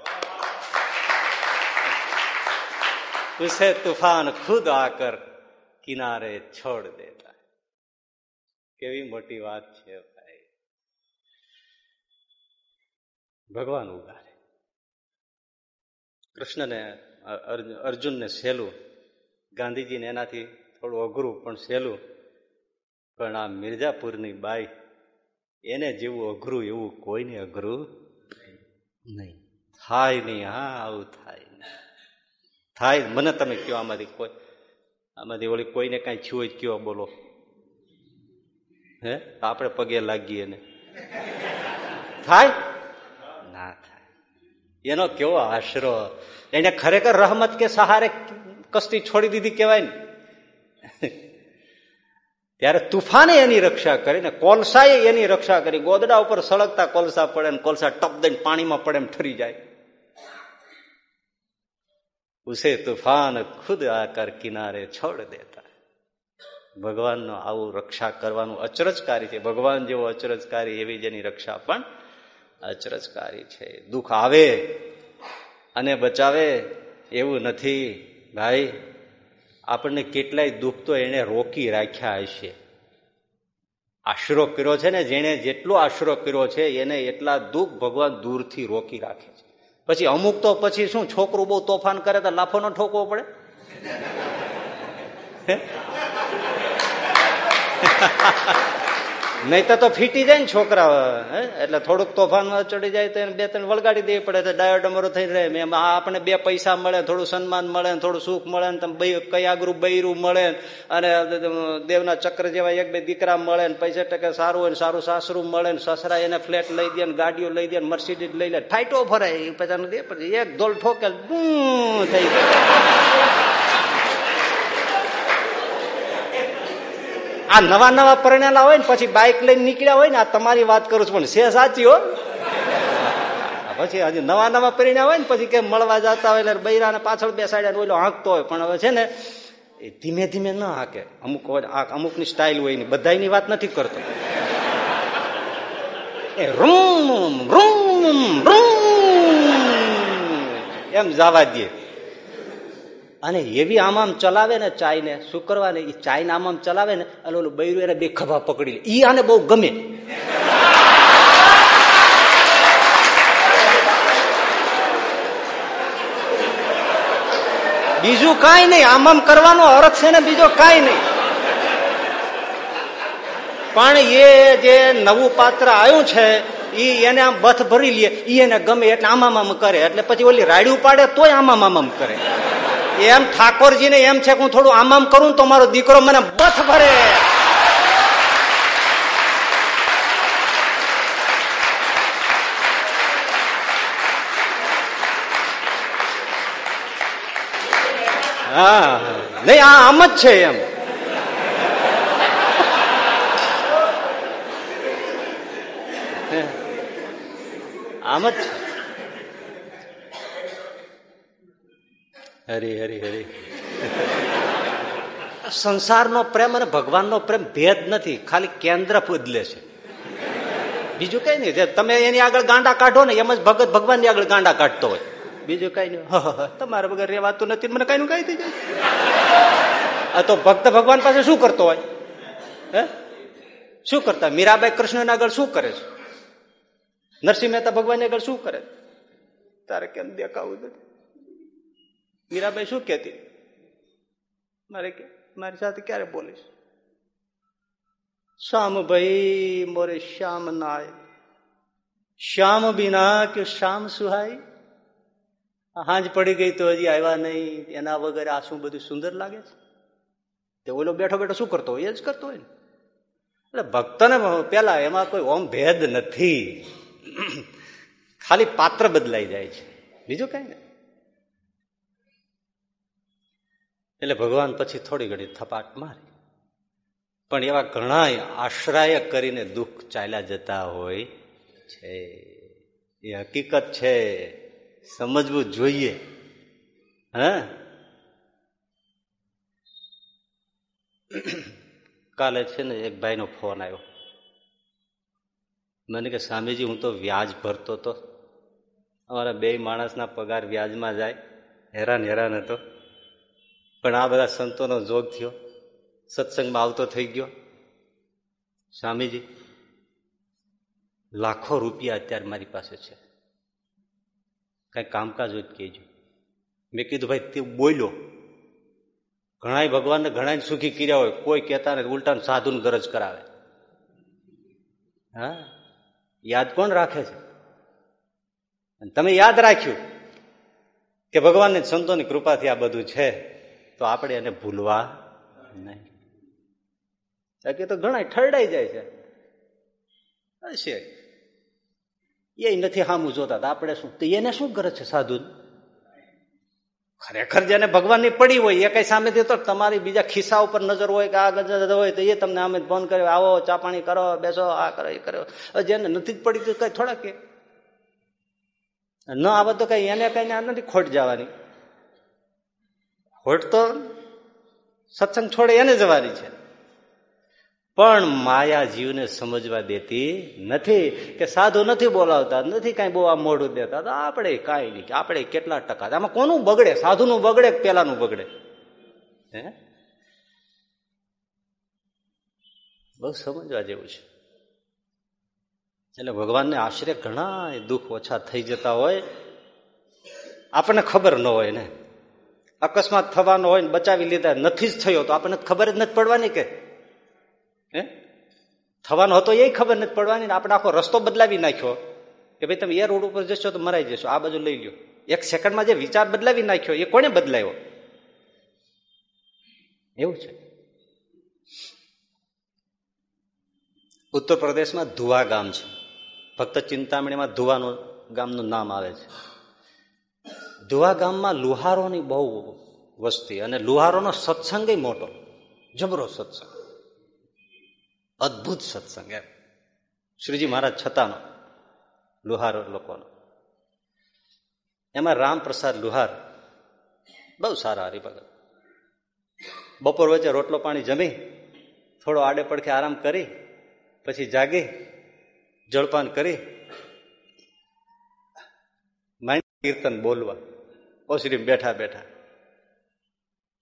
उसे तूफान खुद आकर કિનારે છોડ દેતા કેવી મોટી વાત છે ભાઈ. ભગવાન ઉગારે કૃષ્ણને અર્જુનને સહેલું ગાંધીજીને એનાથી થોડું અઘરું પણ સહેલું પણ આ મિર્જાપુરની બાઈ, એને જેવું અઘરું એવું કોઈને અઘરું નહીં. થાય નહીં, હા, આવું થાય થાય મને તમે કયો આમાંથી કોઈ, આમાંથી ઓલી કોઈને કાંઈ થયું હોય કયો બોલો. હે? આપણે પગે લાગીએ ને. થાય? ના થાય. એનો કેવો આશરો? એને ખરેખર રહમત કે સહારે કસ્તી છોડી દીધી કહેવાય ને? ત્યારે તુફાને એની રક્ષા કરી ને કોલસાએ એની રક્ષા કરી. ગોદડા ઉપર સળગતા કોલસા પડે ને કોલસા ટપ દઈને પાણીમાં પડે એમ ઠરી જાય. ઉસે તૂફાન ખુદ આકર કિનારે છોડ દેતા. ભગવાનનો આવું રક્ષા કરવાનું અચરજકારી છે. ભગવાન જેવો અચરજકારી એવી જેની રક્ષા પણ અચરજકારી છે. દુઃખ આવે અને બચાવે એવું નથી. ભાઈ, આપણને કેટલાય દુઃખ તો એને રોકી રાખ્યા હશે. આશરો કર્યો છે ને, જેણે જેટલો આશરો કર્યો છે, એને એટલા દુઃખ ભગવાન દૂરથી રોકી રાખે છે. પછી અમુક તો પછી શું, છોકરું બહુ તોફાન કરે તો લાફો ન ઠોકવો પડે? નહીં તો ફીટી જાય ને છોકરા એટલે થોડુંક તોફાનમાં ચડી જાય તો એને બે ત્રણ વળગાડી દેવી પડે તો ડાયોડમરો થઈ રહે. એમ આપણે બે પૈસા મળે, થોડું સન્માન મળે થોડું સુખ મળે ને તમે કયાગરું બૈરું મળે અને દેવના ચક્ર જેવા એક બે દીકરા મળે ને પૈસા ટકા સારું હોય સારું સાસરું મળે ને સસરા એને ફ્લેટ લઈ દે ને ગાડીઓ લઈ દે ને મર્સિડીઝ લઈ લે. ફાઈટો ફરાય પછી દે પછી એક દોલ ઠોકે થઈ ગયું. આ નવા નવા પરણેલા હોય ને પછી બાઇક લઈને નીકળ્યા હોય ને, આ તમારી વાત કરું છું, પણ છે સાચી હો. પછી હજી નવા નવા પરિણામ હોય ને, પછી કેમ મળવા જતા હોય એટલે બૈરાને પાછળ બેસાડ્યા ઓલો હાંકતો હોય. પણ હવે છે ને, એ ધીમે ધીમે ન હાકે. અમુક અમુકની સ્ટાઇલ હોય ને બધાની વાત નથી કરતો. એ રૂમ રૂમ રૂમ. એમ જવા દે. અને એવી આમ ચલાવે ને ચાય ને શું કરવા ને એ ચાય ને આમ આમ ચલાવે ને, અને ઓલું બૈરું એને બે ખભા પકડી લે. ઈ આને બહુ ગમે. બીજું કાંઈ નહીં, આમ આમ કરવાનો અર્થ છે ને બીજો કાંઈ નહીં. પણ એ જે નવું પાત્ર આવ્યું છે, ઈ એને આમ બથ ભરી લે એને ગમે એટલે આમામામ કરે. એટલે પછી ઓલી રાડ્યું પાડે તોય આમ કરે. એમ ઠાકોરજીને એમ છે કે હું થોડું આમ આમ કરું તો મારો દીકરો મને બથ ભરે. હા. નહીં, આ આમ જ છે એમ. આમ જ હરી હરી હરી. સંસારનો પ્રેમ અને ભગવાનનો પ્રેમ ભેદ નથી, ખાલી કેન્દ્ર બદલે છે. બીજું કઈ નહીં તમે એની આગળ ગાંડા કાઢો ને, એમ જ ભગત ભગવાનની આગળ ગાંડા કાઢતો હોય. બીજું કઈ નહીં. તમારા વગર રેવાતું નથી મને કઈ નું કઈ થઈ જાય. આ તો ભક્ત ભગવાન પાસે શું કરતો હોય? હે? શું કરતા? મીરાબાઈ કૃષ્ણ આગળ શું કરે છે? નરસિંહ મહેતા ભગવાન આગળ શું કરે? તારે કેમ દેખાવું નથી? મીરાબાઈ શું કહેતી? મારે મારી સાથે ક્યારે બોલીશ? શ્યામ ભાઈ મોરે શ્યામ નાય. શ્યામ બિના કે શ્યામ સુહાય? હાંજ પડી ગઈ તો હજી આવ્યા નહીં. એના વગર આ શું બધું સુંદર લાગે છે? તે ઓલો બેઠો બેઠો શું કરતો હોય? એ જ કરતો હોય ને. એટલે ભક્તને પેલા એમાં કોઈ ઓમ ભેદ નથી. ખાલી પાત્ર બદલાઈ જાય છે. બીજું કઈ ને એટલે ભગવાન પછી થોડી ઘડી થપાટ મારે. પણ એવા ઘણા આશ્રય કરીને દુઃખ ચાલ્યા જતા હોય છે. એ હકીકત છે. સમજવું જોઈએ. હા? કાલે છે ને એક ભાઈનો ફોન આવ્યો. મને કે, સ્વામીજી, હું તો વ્યાજ ભરતો હતો અમારા બે માણસના પગાર વ્યાજમાં જાય. હેરાન હેરાન હતો. પણ આ બધા સંતોનો જોગ થયો. સત્સંગમાં આવતો થઈ ગયો. સ્વામીજી, લાખો રૂપિયા અત્યારે મારી પાસે છે. કઈ કામકાજ હોય કહેજો. મેં કીધું, ભાઈ, તે બોલ્યો. ઘણા ભગવાનને ઘણા સુખી કર્યા હોય. કોઈ કહેતા નથી ઉલટા સાધુન ગરજ કરાવે. હા? યાદ કોણ રાખે છે? તમે યાદ રાખ્યું કે ભગવાનની સંતોની કૃપાથી આ બધું છે. તો આપણે એને ભૂલવા નહીં. બાકી તો ઘણા ઠરડાઈ જાય છે. હશે એ નથી સામું જોતા આપણે શું? તો એને શું કરે છે સાધુ ખરેખર જેને ભગવાનની પડી હોય, એ કઈ સામેથી તો તમારી બીજા ખિસ્સા ઉપર નજર હોય કે આ ગજર હોય, તો એ તમને આમે ફોન કર્યો, આવો, ચા પાણી કરો, બેસો, આ કરો, એ કરો. જેને નથી જ પડી તો કઈ થોડા કે ન આવે તો કઈ એને કઈ નથી ખોટ જવાની. ખોટ તો સત્સંગ છોડે એને જવાની છે. પણ માયા જીવને સમજવા દેતી નથી કે સાધુ નથી બોલાવતા, નથી કઈ બહુ આ મોઢું દેતા. આપણે કાંઈ નહીં આપણે કેટલા ટકા આમાં કોનું બગડે? સાધુનું બગડે પેલાનું બગડે? હે? બહુ સમજવા જેવું છે. એટલે ભગવાનને આશરે ઘણા દુઃખ ઓછા થઈ જતા હોય. આપણને ખબર ન હોય ને. અકસ્માત થવાનો હોય ને બચાવી લીધા, નથી જ થયો, તો આપણને ખબર જ નથી પડવાની કે? હે? થવાનો હતો એ ખબર નથી પડવાની ને આપણે આખો રસ્તો બદલાવી નાખ્યો. કે ભાઈ તમે એ રોડ ઉપર જશો તો મરાઈ જશો, આ બાજુ લઈ લો એક સેકન્ડમાં જે વિચાર બદલાવી નાખ્યો, એ કોને બદલાયો? એવું છે. ઉત્તર પ્રદેશમાં ધુવા ગામ છે. ફક્ત ચિંતામણીમાં ધુવાનું ગામનું નામ આવે છે. ધુવા ગામમાં લુહારોની બહુ વસ્તી અને લુહારોનો સત્સંગ મોટો. જબરો સત્સંગ. અદભુત સત્સંગ એમ. શ્રીજી મહારાજ છતાંનો લુહાર લોકોનો. એમાં રામપ્રસાદ લુહાર બહુ સારા હરિભગત. બપોર વચ્ચે રોટલો પાણી જમી, થોડો આડે પડખે આરામ કરી, પછી જાગી, જળપાન કરી કીર્તન બોલવા. ઓસરી બેઠા બેઠા.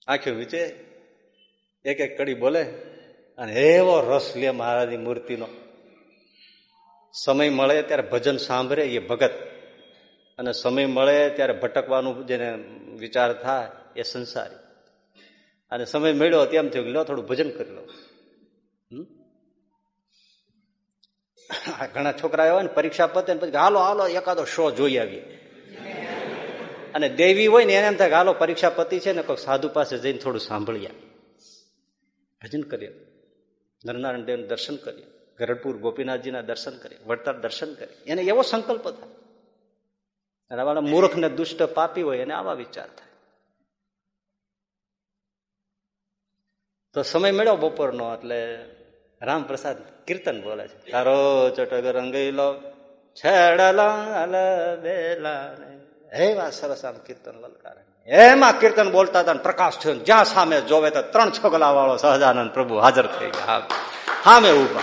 આંખ્યો વિચે એક એક કડી બોલે અને એવો રસ લે મહારાજની મૂર્તિનો. સમય મળે ત્યારે ભજન સાંભળે એ ભગત. અને સમય મળે ત્યારે ભટકવાનું જેને વિચાર થાય એ સંસારી. અને સમય મળ્યો તેમ થયું લો થોડું ભજન કરી લો. ઘણા છોકરા હોય ને પરીક્ષા પતે પછી હાલો હાલો, એકાદો શો જોઈ આવીએ. અને દેવી હોય ને એને એમ થાય હાલો પરીક્ષા પતિ છે ને કોઈ સાધુ પાસે જઈને થોડું સાંભળ્યા ભજન કરીએ. નરનારાયણ દેવનું દર્શન કરીએ. ગરડપુર ગોપીનાથજીના દર્શન કરીએ. વડતાર દર્શન કરીએ. એને એવો સંકલ્પ થાય. અને આવા મૂર્ખ ને દુષ્ટ પાપી હોય એને આવા વિચાર થાય. તો સમય મળ્યો બપોરનો એટલે રામપ્રસાદ કીર્તન બોલે છે. તારો ચટગ રંગીલો છેડલા બેલા એવા સરસ આમ કીર્તન લલકારે. એમાં કીર્તન બોલતા હતા પ્રકાશ થયો જ્યાં સામે જોવે તો ત્રણ છોકલા વાળો સહજાનંદ પ્રભુ હાજર થઈ ગયા. સામે ઊભા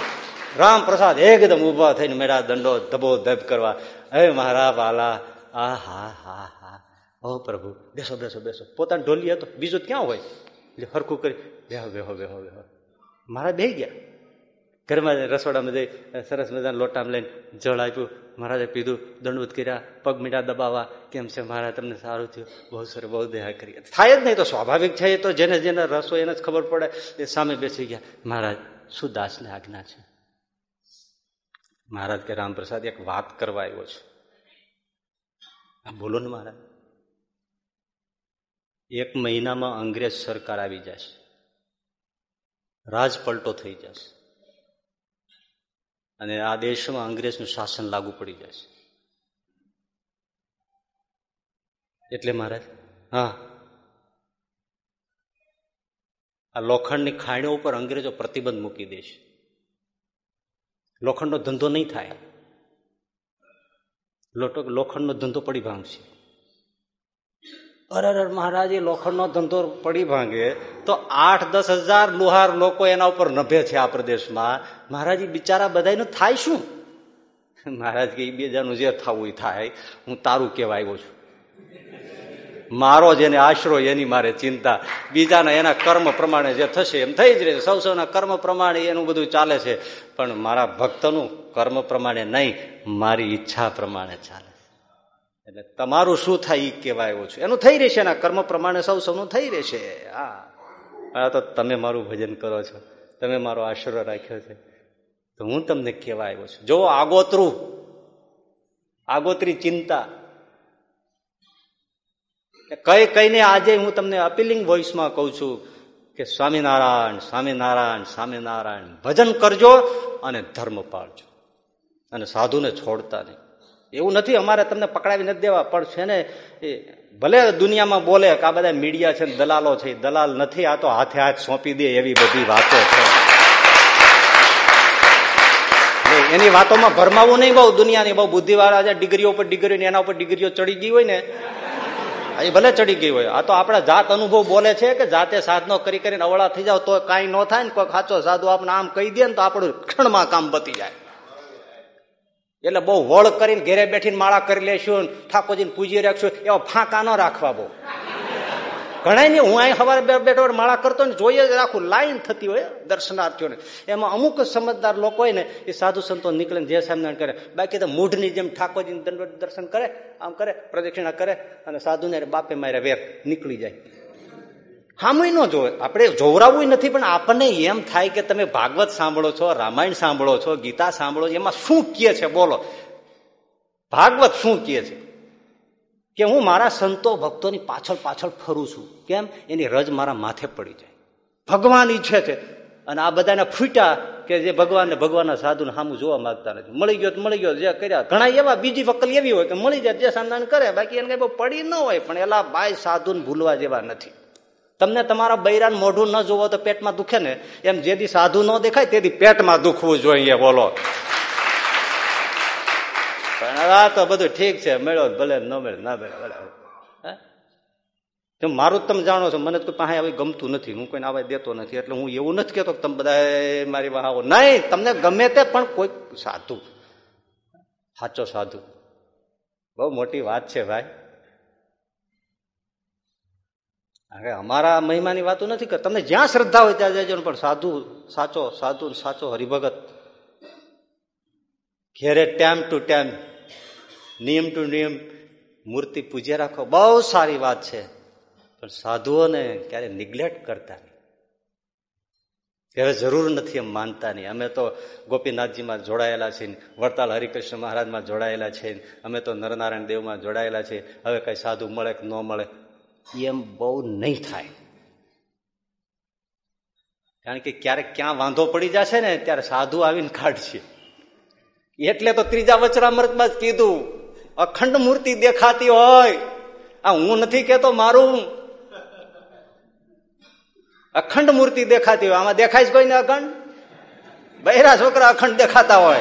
રામ પ્રસાદ એકદમ ઊભા થઈને મેળા દંડો ધબો ધબ કરવા હે મારા બાલા, આ હા હા હા. ઓ પ્રભુ, બેસો બેસો બેસો. પોતાની ઢોલી હતો. બીજું ક્યાં હોય? એટલે હરખું કરી, બેહો બેહો બેહો બેહો. મારા બે ગયા. ઘરમાં રસોડામાં જઈ સરસ મજાના લોટામાં લઈને જળ આપ્યું. મહારાજે પીધું દંડવત કર્યા, પગ મીઠા દબાવવા. કેમ છે મહારાજ, તમને સારું થયું? બહુ સર બહુ દયા કરી. થાય જ નહીં તો સ્વાભાવિક છે તો જેને જેને રસો એને જ ખબર પડે. એ સામે બેસી ગયા. મહારાજ, શું દાસને આજ્ઞા છે? મહારાજ કે રામપ્રસાદ, એક વાત કરવા આવ્યો છે. બોલો ને મહારાજ. એક મહિનામાં અંગ્રેજ સરકાર આવી જશે. રાજપલટો થઈ જશે. અને આ દેશમાં અંગ્રેજનું શાસન લાગુ પડી જાય છે. એટલે મહારાજ, હા. આ લોખંડની ખાણીઓ ઉપર અંગ્રેજો પ્રતિબંધ મૂકી દેશે લોખંડનો ધંધો નહીં થાય. લોટો, લોખંડનો ધંધો પડી ભાંગશે. અરે અરે, મહારાજ એ લોખંડનો ધંધો પડી ભાંગે તો આઠ, દસ હજાર લુહાર લોકો એના ઉપર નભે છે આ પ્રદેશમાં. મહારાજ બિચારા બધાનું થાય શું? મહારાજ કે બીજાનું જે થવું થાય. હું તારું કહેવા આવ્યો છું. મારો જેને આશરો, એની મારે ચિંતા. બીજાના એના કર્મ પ્રમાણે જે થશે, એમ થઈ જ રહે સૌ સૌના કર્મ પ્રમાણે એનું બધું ચાલે છે. પણ મારા ભક્તનું કર્મ પ્રમાણે નહીં, મારી ઈચ્છા પ્રમાણે ચાલે. એટલે તમારું શું થાય એ કહેવાય એવું છું એનું થઈ રહેશે એના કર્મ પ્રમાણે સૌ સૌનું થઈ રહેશે. હા. તો તમે મારું ભજન કરો છો. તમે મારો આશરો રાખ્યો છે. તો હું તમને કહેવા આવ્યો છું જો આગોતરું, આગોતરી ચિંતા. કઈ કઈને આજે હું તમને અપીલિંગ વોઇસમાં કહું છું કે સ્વામિનારાયણ સ્વામિનારાયણ સ્વામિનારાયણ, ભજન કરજો અને ધર્મ પાળજો. અને સાધુને છોડતા નહીં. એવું નથી, અમારે તમને પકડાવી નથી દેવા, પણ છે ને, એ ભલે દુનિયામાં બોલે કે આ બધા મીડિયા છે દલાલો છે દલાલ નથી, આ તો હાથે હાથ સોંપી દે એવી બધી વાતો છે. એની વાતોમાં ભરમાવું નહીં બહુ, દુનિયાની બહુ બુદ્ધિવાળા છે, ડિગ્રીઓ પર ડિગ્રીઓ એના ઉપર ડિગ્રીઓ ચડી ગઈ હોય ને એ ભલે ચડી ગઈ હોય, આ તો આપણા જાત અનુભવ બોલે છે કે જાતે સાધનો કરી કરીને અવળા થઈ જાવ તો કાંઈ ન થાય ને કોઈ ખાચો સાધુ આપણે આમ કહી દે ને તો આપણું ક્ષણમાં કામ બતી જાય. એટલે બહુ વળ કરીને ઘેરે બેઠીને માળા કરી લેશું ઠાકોરજીને પૂજી રાખશું, એવા ફાંકા ન રાખવા બહુ. ઘણા નહીં, હું અહીં સવારે બેઠો માળા કરતો ને જોઈએ જ રાખું, લાઈન થતી હોય દર્શનાર્થીઓને. એમાં અમુક સમજદાર લોકો હોય ને, એ સાધુ સંતો નીકળે જે સ્વામિનારાયણ કરે. બાકી તો મૂઢની જેમ ઠાકોરજી દર્શન કરે, આમ કરે, પ્રદક્ષિણા કરે અને સાધુને બાપે મારે વેર નીકળી જાય. હામુય ન જોવે. આપણે જોવરાવું નથી, પણ આપણને એમ થાય કે તમે ભાગવત સાંભળો છો, રામાયણ સાંભળો છો, ગીતા સાંભળો છો, એમાં શું કહે છે? બોલો. ભાગવત શું કહે છે? કે હું મારા સંતો ભક્તોની પાછળ પાછળ ફરું છું. કેમ? એની રજ મારા માથે પડી જાય. ભગવાન ઈચ્છે છે. અને આ બધાના ફૂટ્યા કે જે ભગવાનને ભગવાનના સાધુને સામું જોવા માંગતા નથી. મળી ગયો મળી ગયો, જે કર્યા. ઘણા એવા બીજી વકલ એવી હોય કે મળી જાય, જે સંદાન કરે. બાકી એને કઈ પડી ન હોય, પણ એલા બાય સાધુને ભૂલવા જેવા નથી. તમને તમારા બૈરાન મોઢું ન જોવો તો પેટમાં દુખે ને? એમ જેથી સાધુ ન દેખાય તેથી પેટમાં દુખવું જોઈએ બોલો. પણ આ તો બધું ઠીક છે મેળો ભલે ન મેળે, ના મેળે ભલે મારું તમે જાણો છો, મને તો પાસે આવી ગમતું નથી, હું કોઈને આવા દેતો નથી, એટલે હું એવું નથી કેતો તમે બધા મારી વાહ નહીં, તમને ગમે તે, પણ કોઈ સાધુ. સાચો સાધુ. બહુ મોટી વાત છે, ભાઈ. હવે અમારા મહિમાની વાતો નથી કે તમને જ્યાં શ્રદ્ધા હોય ત્યાં જજો પણ સાધુ, સાચો સાધુ સાચો હરિભગત. ઘેરે ટાઈમ ટુ ટાઈમ નિયમ ટુ નિયમ મૂર્તિ પૂજ્યા રાખો. બહુ સારી વાત છે. પણ સાધુઓને ક્યારે નિગ્લેક્ટ કરતા હવે જરૂર નથી એમ માનતા નહીં. અમે તો ગોપીનાથજીમાં જોડાયેલા છીએ, વડતાલ હરિકૃષ્ણ મહારાજમાં જોડાયેલા છે અમે તો નરનારાયણ દેવમાં જોડાયેલા છે હવે કઈ સાધુ મળે કે ન મળે? એમ બહુ નહીં થાય. કારણ કે ક્યારેક ક્યાં વાંધો પડી જશે ને, ત્યારે સાધુ આવીને કાઢશે. એટલે તો ત્રીજા વચરામૃતમાં જ કીધું, અખંડ મૂર્તિ દેખાતી હોય. આ હું નથી કેતો મારું. અખંડ મૂર્તિ દેખાતી હોય. આમાં દેખાય જ કોઈને અખંડ? બહેરા છોકરા અખંડ દેખાતા હોય.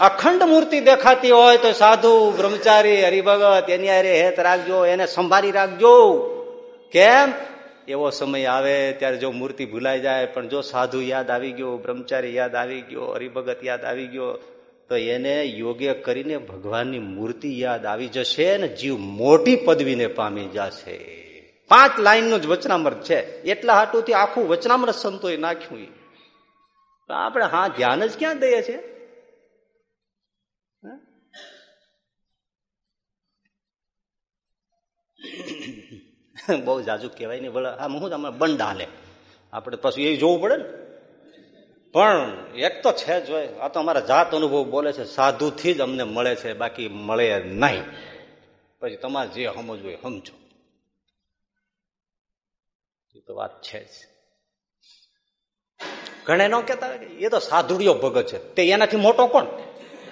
અખંડ મૂર્તિ દેખાતી હોય તો સાધુ, બ્રહ્મચારી, હરિભગત, એની અરે હેત રાખજો, એને સંભાળી રાખજો. કેમ? એવો સમય આવે ત્યારે જો મૂર્તિ ભૂલાઈ જાય, પણ જો સાધુ યાદ આવી ગયો, બ્રહ્મચારી યાદ આવી ગયો, હરિભગત યાદ આવી ગયો, તો એને યોગ્ય કરીને ભગવાનની મૂર્તિ યાદ આવી જશે ને જીવ મોટી પદવીને પામી જશે. પાંચ લાઈનનું જ વચનામૃત છે. એટલા હાટુથી આખું વચનામૃત સંતોએ નાખ્યું આપણે હા ધ્યાન જ ક્યાં દઈએ છીએ? બહુ જાજુ કહેવાય નહીં, ભલે આમ હું તમારે બંધ હાલે આપણે પછી એ જોવું પડે ને. પણ એક તો છે જ હોય, આ તો અમારા જાત અનુભવ બોલે છે, સાધુથી જ અમને મળે છે, બાકી મળે નહીં. પછી તમારે જે સમજવું એ સમજો. એ તો વાત છે જ. ઘણા ન કહેતા એ તો સાધુડિયો ભગત છે. તે એનાથી મોટો કોણ?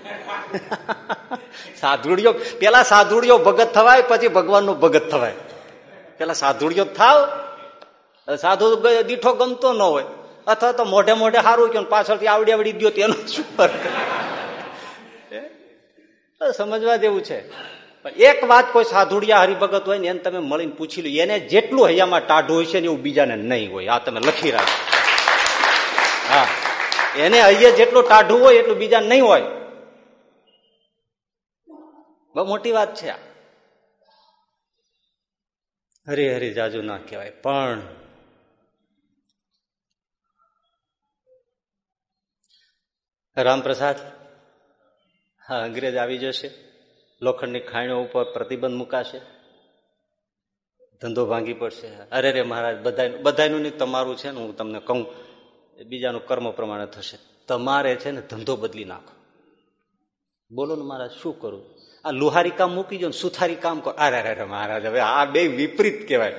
સાધુડીઓ, પેલા સાધુડીઓ ભગત થવાય, પછી ભગવાનનો ભગત થવાય. પેલા સાધુડીઓ થાવ. સાધુ દીઠો ગમતો ન હોય. અથવા તો મોઢે મોઢે સારું કે પાછળથી આવડી આવડી ગયો તેનો શું સમજવા જેવું છે. એક વાત કોઈ સાધુડિયા હરિભગત હોય ને એને તમે મળીને પૂછી લો. એને જેટલું હૈયામાં ટાઢું હોય છે ને એવું બીજાને નહીં હોય. આ તમે લખી રાખો હા. એને અહીંયા જેટલું ટાઢું હોય એટલું બીજા નહીં હોય. બહુ મોટી વાત છે આ. હરી હરી જાજુ ના કહેવાય, પણ રામપ્રસાદ, હા, અંગ્રેજ આવી જશે, લોખંડની ખાણીઓ ઉપર પ્રતિબંધ મુકાશે, ધંધો ભાંગી પડશે. અરે રે મહારાજ બધા બધાનું નહીં, તમારું છે ને, હું તમને કહું, બીજાનું કર્મ પ્રમાણે થશે. તમારે છે ને, ધંધો બદલી નાખો. બોલો ને મહારાજ, શું કરું? આ લુહારી કામ મૂકી જો સુથારી કામ કરો અરે અરે મહારાજ, હવે આ બે વિપરીત કહેવાય.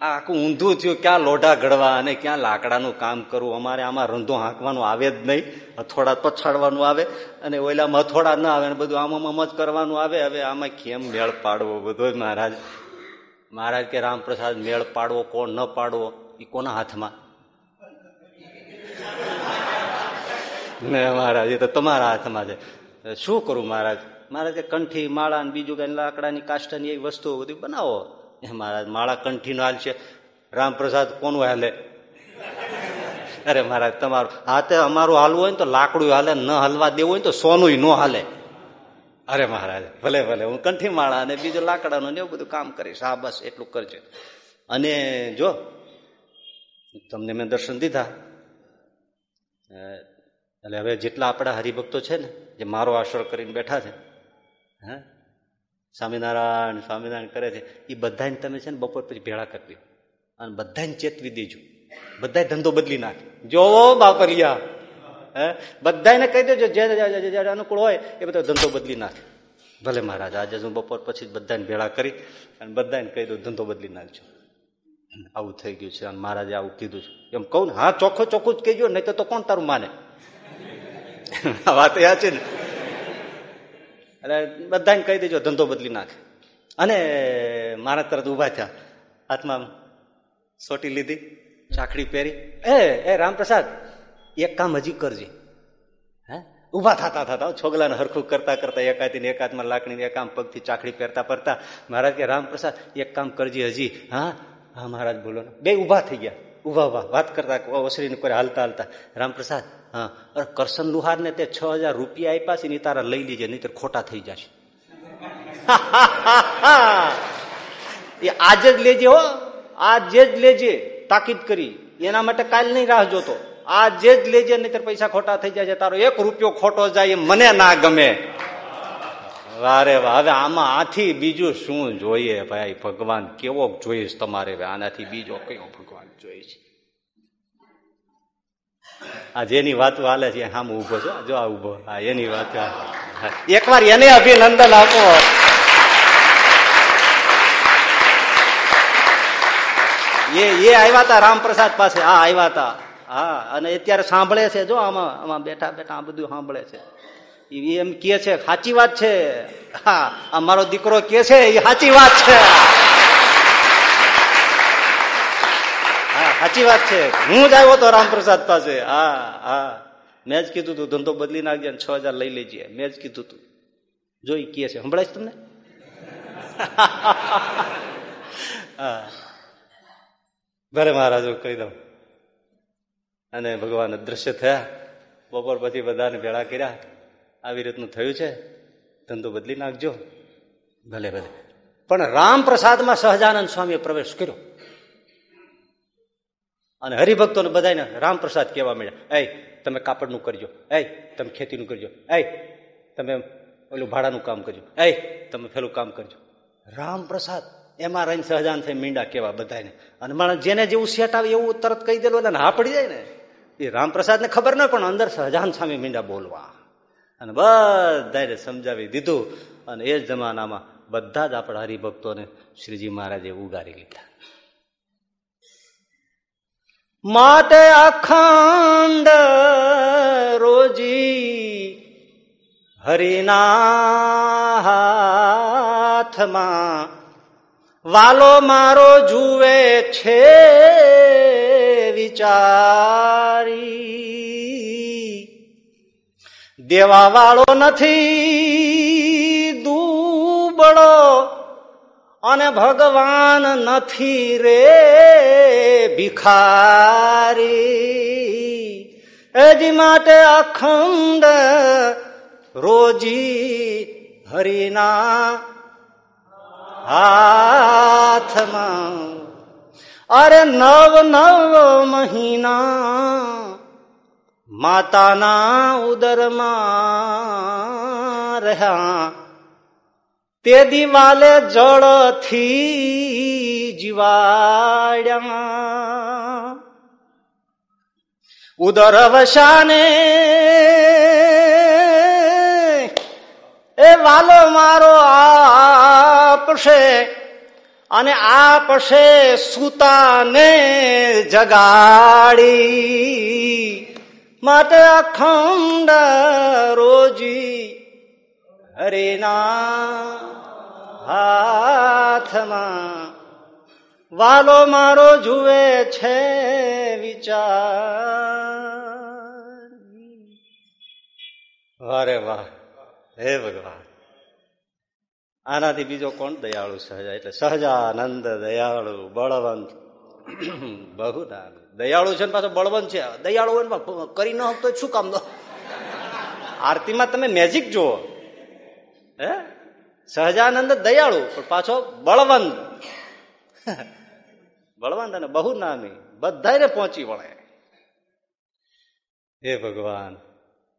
આ આખું ઊંધું થયું, ક્યાં લોઢા ઘડવા અને ક્યાં લાકડાનું કામ કરવું? અમારે આમાં રંધો હાંકવાનું આવે જ નહીં. હથોડા પછાડવાનું આવે અને ઓલામાં હથોડા ના આવે ને બધું આમાં આમ જ કરવાનું આવે. હવે આમાં કેમ મેળ પાડવો બધો મહારાજ? મહારાજ કે રામપ્રસાદ, મેળ પાડવો, કોણ ન પાડવો? એ કોના હાથમાં? ને મહારાજ, એ તો તમારા હાથમાં છે. શું કરું મહારાજ? મહારાજ કે કંઠી, માળા ને બીજું કઈ લાકડાની કાષ્ટની એવી વસ્તુઓ બધી બનાવો. મહારાજ માળા કંઠી નો હાલ છે. રામપ્રસાદ કોનું હાલે? અરે મહારાજ તમારું હાથે અમારું હાલવું હોય ને તો લાકડું હાલે, ન હલવા દેવું હોય તો સોનું ન હાલે. અરે મહારાજ, ભલે ભલે, હું કંઠી, માળા અને બીજું લાકડાનું ને એવું બધું કામ કરીશ. હા, બસ, એટલું કરજે. અને જો, તમને મેં દર્શન દીધા. એટલે હવે જેટલા આપણા હરિભક્તો છે ને, જે મારો આશરો કરીને બેઠા છે હા? સ્વામિનારાયણ સ્વામિનારાયણ કરે છે. એ બધાને તમે છે ને બપોર પછી ભેળા કરવી અને બધાને ચેતવી દેજો. બધા ધંધો બદલી નાખે. જો બાપરિયા હે? બધાને કહી દેજો, જે અનુકૂળ હોય એ બધો ધંધો બદલી નાખે. ભલે મહારાજ, આજે હું બપોર પછી બધાને ભેળા કરી અને બધાને કહી દઉં, ધંધો બદલી નાખજો. આવું થઈ ગયું છે. અને મહારાજે આવું કીધું છે. એમ કહું ને, હા, ચોખ્ખો ચોખ્ખું જ કહેજો, નહીં તો કોણ તારું માને? વાત યા છે ને. એટલે બધાને કહી દેજો, ધંધો બદલી નાખે. અને મારા તરત ઊભા થયા. હાથમાં સોટી લીધી ચાકડી પહેરી. એ એ રામપ્રસાદ, એક કામ હજી કરજે. હે? ઊભા થતા થતા છોગલાને હરખું કરતા કરતા એકાથી ને એકાદમાં લાકડી એક આમ પગથી ચાકડી પહેરતા પહેરતા મહારાજ કે, રામપ્રસાદ, એક કામ કરજે હજી. હા? હા, મહારાજ બોલો, બે ઊભા થઈ ગયા. ઊભા ઊભા વાત કરતા ઓસરીને કોઈ હાલતા હાલતા, રામપ્રસાદ હા, અરે કરશન લુહાર ને તે છ હજાર રૂપિયા આપ્યા છે ને તારા લઈ લીજે નહીં ખોટા થઈ જશે. એ આજે જ લેજે હો, આજે જ લેજે તાકીદ કરી. એના માટે કાલ નહીં રાહ જોતો. આજે જ લેજે, નહીતર પૈસા ખોટા થઈ જાય તારો એક રૂપિયો ખોટો જાય મને ના ગમે. વારે હવે આમાં આથી બીજું શું જોઈએ ભાઈ? ભગવાન કેવો જોઈશ તમારે? આનાથી બીજો કયો ભગવાન જોઈએ છે આ જેની વાત હાલે છે, આમ ઊભો છો? જો આ ઊભો હા, એની વાત એકવાર એને અભિનંદન આપો. એ એ આવ્યા હતા રામપ્રસાદ પાસે. હા, આવ્યા હતા હા, અને અત્યારે સાંભળે છે, જો આમાં આમાં બેઠા બેઠા આ બધું સાંભળે છે. એમ કે છે સાચી વાત છે. હા, આ મારો દીકરો કે છે, એ સાચી વાત છે હા સાચી વાત છે. હું જ આવ્યો તો રામપ્રસાદ પાસે. હા હા. મેં જ કીધું તું, ધંધો બદલી નાખજે છ હજાર લઈ લેજે. મેં જ કીધું તું. જોઈ કે છે. સંભળાય તમને? હા. ભલે મહારાજ કહી દઉં. અને ભગવાન દ્રશ્ય થયા. બપોર પછી બધાને ભેળા કર્યા. આવી રીતનું થયું છે. ધંધો બદલી નાખજો. ભલે ભલે. પણ રામપ્રસાદમાં સહજાનંદ સ્વામીએ પ્રવેશ કર્યો. અને હરિભક્તોને બધાને રામપ્રસાદ કહેવા મળ્યા એ તમે કાપડનું કરજો. એ તમે ખેતીનું કરજો. એ તમે ઓલું ભાડાનું કામ કરજો. એ તમે પેલું કામ કરજો. રામપ્રસાદ, એમાં રહીને સહજાન થઈ મીંડા કેવા બધાને અને માણસ જેને જેવું સેટ આવે એવું તરત કહી દેલો અને હા પડી જાય ને. એ રામપ્રસાદને ખબર ન પણ અંદર સહજાન સામે મીંડા બોલવા. અને બધાને સમજાવી દીધું. અને એ જમાનામાં બધા જ આપણા હરિભક્તોને શ્રીજી મહારાજે ઉગારી લીધા. માટે અખંડ રોજી હરિના હાથમાં. વાલો મારો જુએ છે વિચારી. દેવા વાળો નથી દુબળો. અને ભગવાન નથી રે ભિખારી. એજી માટે અખંડ રોજી હરિના હાથમાં. અરે નવ નવ મહિના માતાના ઉદરમાં રહ્યા. તે દિવાલે જળથી જીવાડ્યા. ઉદર વસાને એ વાલો મારો આપશે અને આપશે સુતાને જગાડી. માટે અખંડ રોજી હરેના હાથમાં વાલો મારો જુએ છે વિચાર. અરે વાહ, હે ભગવાન. આનાથી બીજો કોણ દયાળુ સહજા એટલે સહજાનંદ દયાળુ, બળવંત. બહુ દયાળુ છે ને પાછો બળવંત છે. દયાળુ કરી ન તો શું કામ? દો આરતીમાં તમે મેજિક જુઓ. હે? સહજાનંદ દયાળુ પણ પાછો બળવંત. બળવંત અને બહુ નામી બધાને પહોંચી વળે. હે ભગવાન.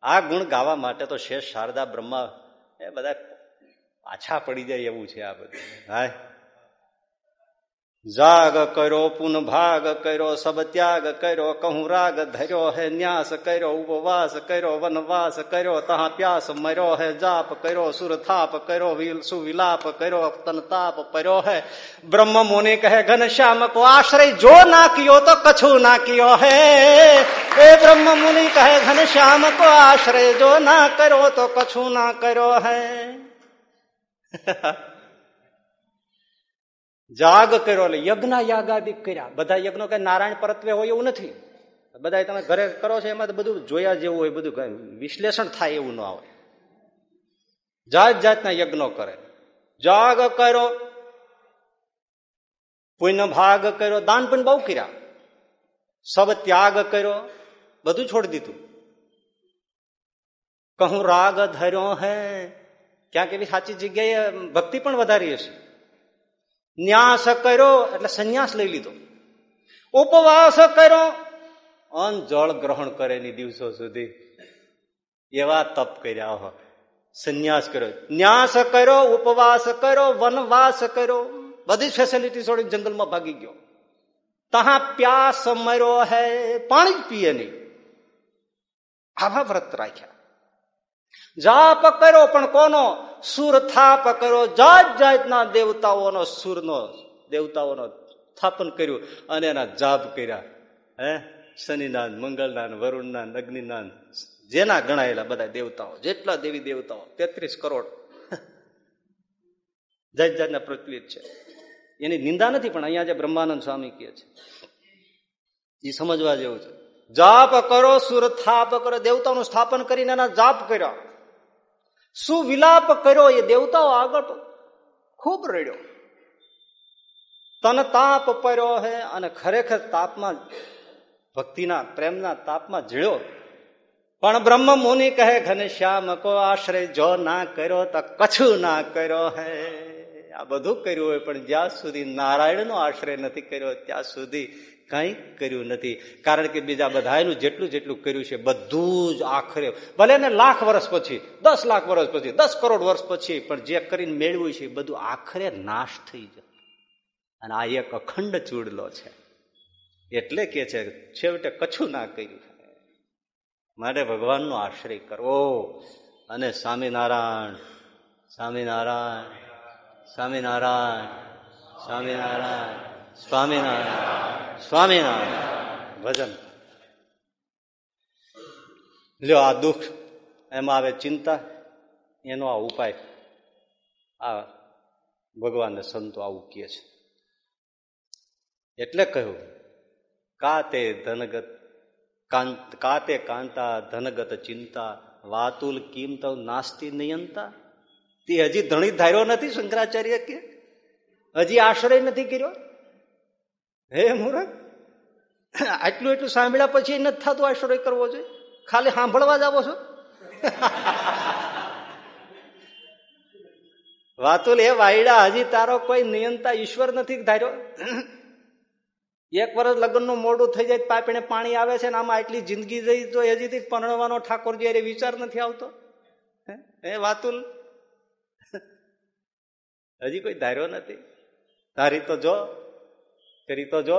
આ ગુણ ગાવા માટે તો શેષ શારદા બ્રહ્મા એ બધા પાછા પડી જાય એવું છે આ બધું. હાય જાગ કર્યો પુન ભાગ કર્યો સબ ત્યાગ કર્યો કહું રાગ ધર્યો હે ન્યાસ કર્યો ઉપવાસ કર્યો વનવાસ કર્યો તહા પ્યાસ મર્યો હે જાપ કર્યો સુરથાપ કર્યો સુવિલાપ કર્યો તનતાપ પર્યો હે બ્રહ્મ મુનિ કહે ઘનશ્યામ કો આશ્રય જો ના કિયો તો કછું ના કિયો હે એ બ્રહ્મ મુનિ કહે ઘનશ્યામ કો આશ્રય જો ના કર્યો તો કછું ના કર્યો હે જાગ કર્યો એટલે યજ્ઞ યાગાદિક કર્યા. બધા યજ્ઞો કઈ નારાયણ પરત્વે હોય એવું નથી. બધા તમે ઘરે કરો છો એમાં બધું જોયા જેવું હોય, બધું વિશ્લેષણ થાય એવું ન આવે. જાત જાતના યજ્ઞો કરે. જાગ કર્યો, પુણ્ય ભાગ કર્યો, દાન પણ બહુ કર્યા. સબ ત્યાગ કર્યો, બધું છોડી દીધું. કહું, રાગ ધર્યો હે. ક્યાંક એવી સાચી જગ્યાએ ભક્તિ પણ વધારી હશે. ન્યાસ કર્યો એટલે સંન્યાસ લઈ લીધો. ઉપવાસ કર્યો. અન જળ ગ્રહણ કરેની દિવસો સુધી. એવા તપ કર્યા હો સંન્યાસ કર્યો. ન્યાસ કર્યો, ઉપવાસ કર્યો, વનવાસ કર્યો. બધી ફેસિલિટી છોડી જંગલમાં ભાગી ગયો. તહા પ્યાસ મર્યો હે, પાણી જ પીએ નહીં. આવા વ્રત રાખ્યા. જાપ કર્યો પણ કોનો? સુર થાપ કર્યો, જાત જાતના દેવતાઓનો સુરનો દેવતાઓનો સ્થાપન કર્યું અને એના જાપ કર્યા. હે? શનિનાન મંગલનાન વરુણનાન, અગ્નિનાન, જેના ગણાયેલા બધા દેવતાઓ, જેટલા દેવી દેવતાઓ, તેત્રીસ કરોડ. જાત જાતના પ્રચલિત છે. એની નિંદા નથી, પણ અહીંયા જે બ્રહ્માનંદ સ્વામી કહે છે. એ સમજવા જેવું છે. જાપ કરો, સુર થાપ કરો, દેવતાઓનું સ્થાપન કરીને એના જાપ કર્યા. શું વિલાપ કર્યો એ દેવતાઓ આગળ ખૂબ રડ્યો. તન તાપ પડ્યો હે અને ખરેખર તાપમાં, ભક્તિના, પ્રેમના તાપમાં જીળ્યો. પણ બ્રહ્મ મુનિ કહે ઘનશ્યામ કો આશ્રય જો ના કર્યો તો કછું ના કર્યો હે. આ બધું કર્યું હોય, પણ જ્યાં સુધી નારાયણનો આશ્રય નથી કર્યો, ત્યાં સુધી કંઈ કર્યું નથી. કારણ કે બીજા બધાનું જેટલું જેટલું કર્યું છે, બધું જ આખરે. ભલે ને લાખ વર્ષ પછી, દસ લાખ વર્ષ પછી, દસ કરોડ વર્ષ પછી, પણ જે કરીને મેળવ્યું છે બધું આખરે નાશ થઈ જાય અને આ એક અખંડ ચૂડલો છે. એટલે કે છેવટે કછું ના કર્યું. માટે ભગવાનનો આશ્રય કરવો. અને સ્વામિનારાયણ સ્વામિનારાયણ સ્વામિનારાયણ સ્વામિનારાયણ. સ્વામિનારાયણ સ્વામિનારાયણ, ભજન. લ્યો, આ દુઃખ એમાં આવે ચિંતા, એનો આ ઉપાય. આ ભગવાનને સંતો આવું કહે છે. એટલે કહ્યું કા તે ધનગત કાંત, કાતે કાંતા ધનગત ચિંતા, વાતુલ કિંમત નાસ્તી નિયંતા. તે હજી ધણી ધાર્યો નથી શંકરાચાર્ય કે? હજી આશ્રય નથી કર્યો? હે મુરત આટલું એટલું સાંભળ્યા પછી નથી થતું આશ્રય કરવો જોઈએ? ખાલી સાંભળવા જ આવો છો? વાતુલ એ વાયડા, હજી તારો કોઈ નિયંતા ઈશ્વર નથી ધાર્યો? એક વર્ષ લગ્નનું મોડું થઈ જાય પાપીને પાણી આવે છે ને આમાં આટલી જિંદગી જઈ તો હજીથી પરણવાનો ઠાકોરજી અરે વિચાર નથી આવતો? હે વાતુલ હજી કોઈ ધાર્યો નથી? ધારી તો જો. કરી તો જો.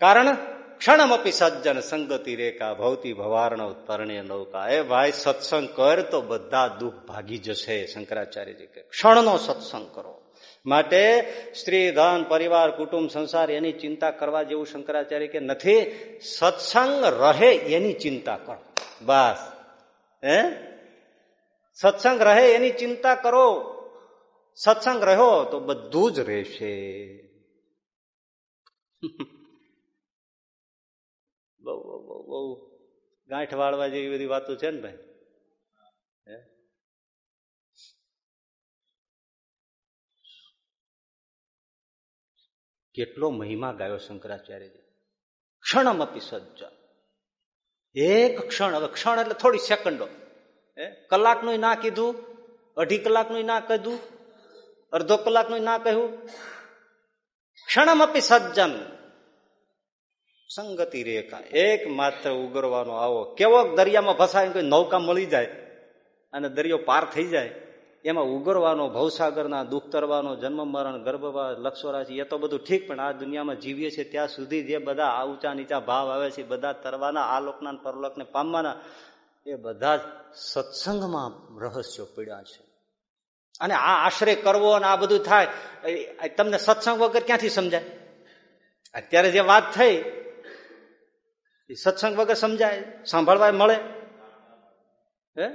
કારણ ક્ષણમપી સજ્જન સંગતિ રેખા ભૌતી ભવાર્ણવ તરણે નૌકા. એ ભાઈ સત્સંગ કર તો બધા દુઃખ ભાગી જશે, શંકરાચાર્યજી કે. ક્ષણનો સત્સંગ કરો. માટે સ્ત્રી, ધન, પરિવાર, કુટુંબ, સંસાર એની ચિંતા કરવા જેવું શંકરાચાર્ય કે નથી. સત્સંગ રહે એની ચિંતા કરો. બસ. હે? સત્સંગ રહે એની ચિંતા કરો. સત્સંગ રહ્યો તો બધું જ રહેશે. બહુ બહુ બહુ ગાંઠ વાળવા જેવી બધી વાતો છે ને ભાઈ? કેટલો મહિમા ગાયો શંકરાચાર્યજી. ક્ષણમ આપી સજ્જ. એક ક્ષણ, હવે ક્ષણ એટલે થોડી સેકન્ડો. હે? કલાકનું ના કીધું, અઢી કલાકનું ના કીધું, અડધો કલાકનું ના કહ્યું. ક્ષણમ આપી સજ્જન સંગતિ રેખા એક માત્ર ઉગરવાનો આવો. કેવો દરિયામાં ફસાય કોઈ નૌકા મળી જાય અને દરિયો પાર થઈ જાય, એમાં ઉગરવાનો, ભવસાગરના, દુઃખ તરવાનો, જન્મ, મરણ ગર્ભવા લક્ષોરાશી, એ તો બધું ઠીક, પણ આ દુનિયામાં જીવીએ છીએ ત્યાં સુધી જે બધા આ ઊંચા નીચા ભાવ આવે છે, બધા તરવાના, આ લોકના પરલોકને પામવાના, એ બધા જ સત્સંગમાં રહસ્યો પીડ્યા છે. અને આ આશ્રય કરવો અને આ બધું થાય તમને સત્સંગ વગર ક્યાંથી સમજાય? અત્યારે જે વાત થઈ એ સત્સંગ વગર સમજાય સાંભળવા મળે. હે?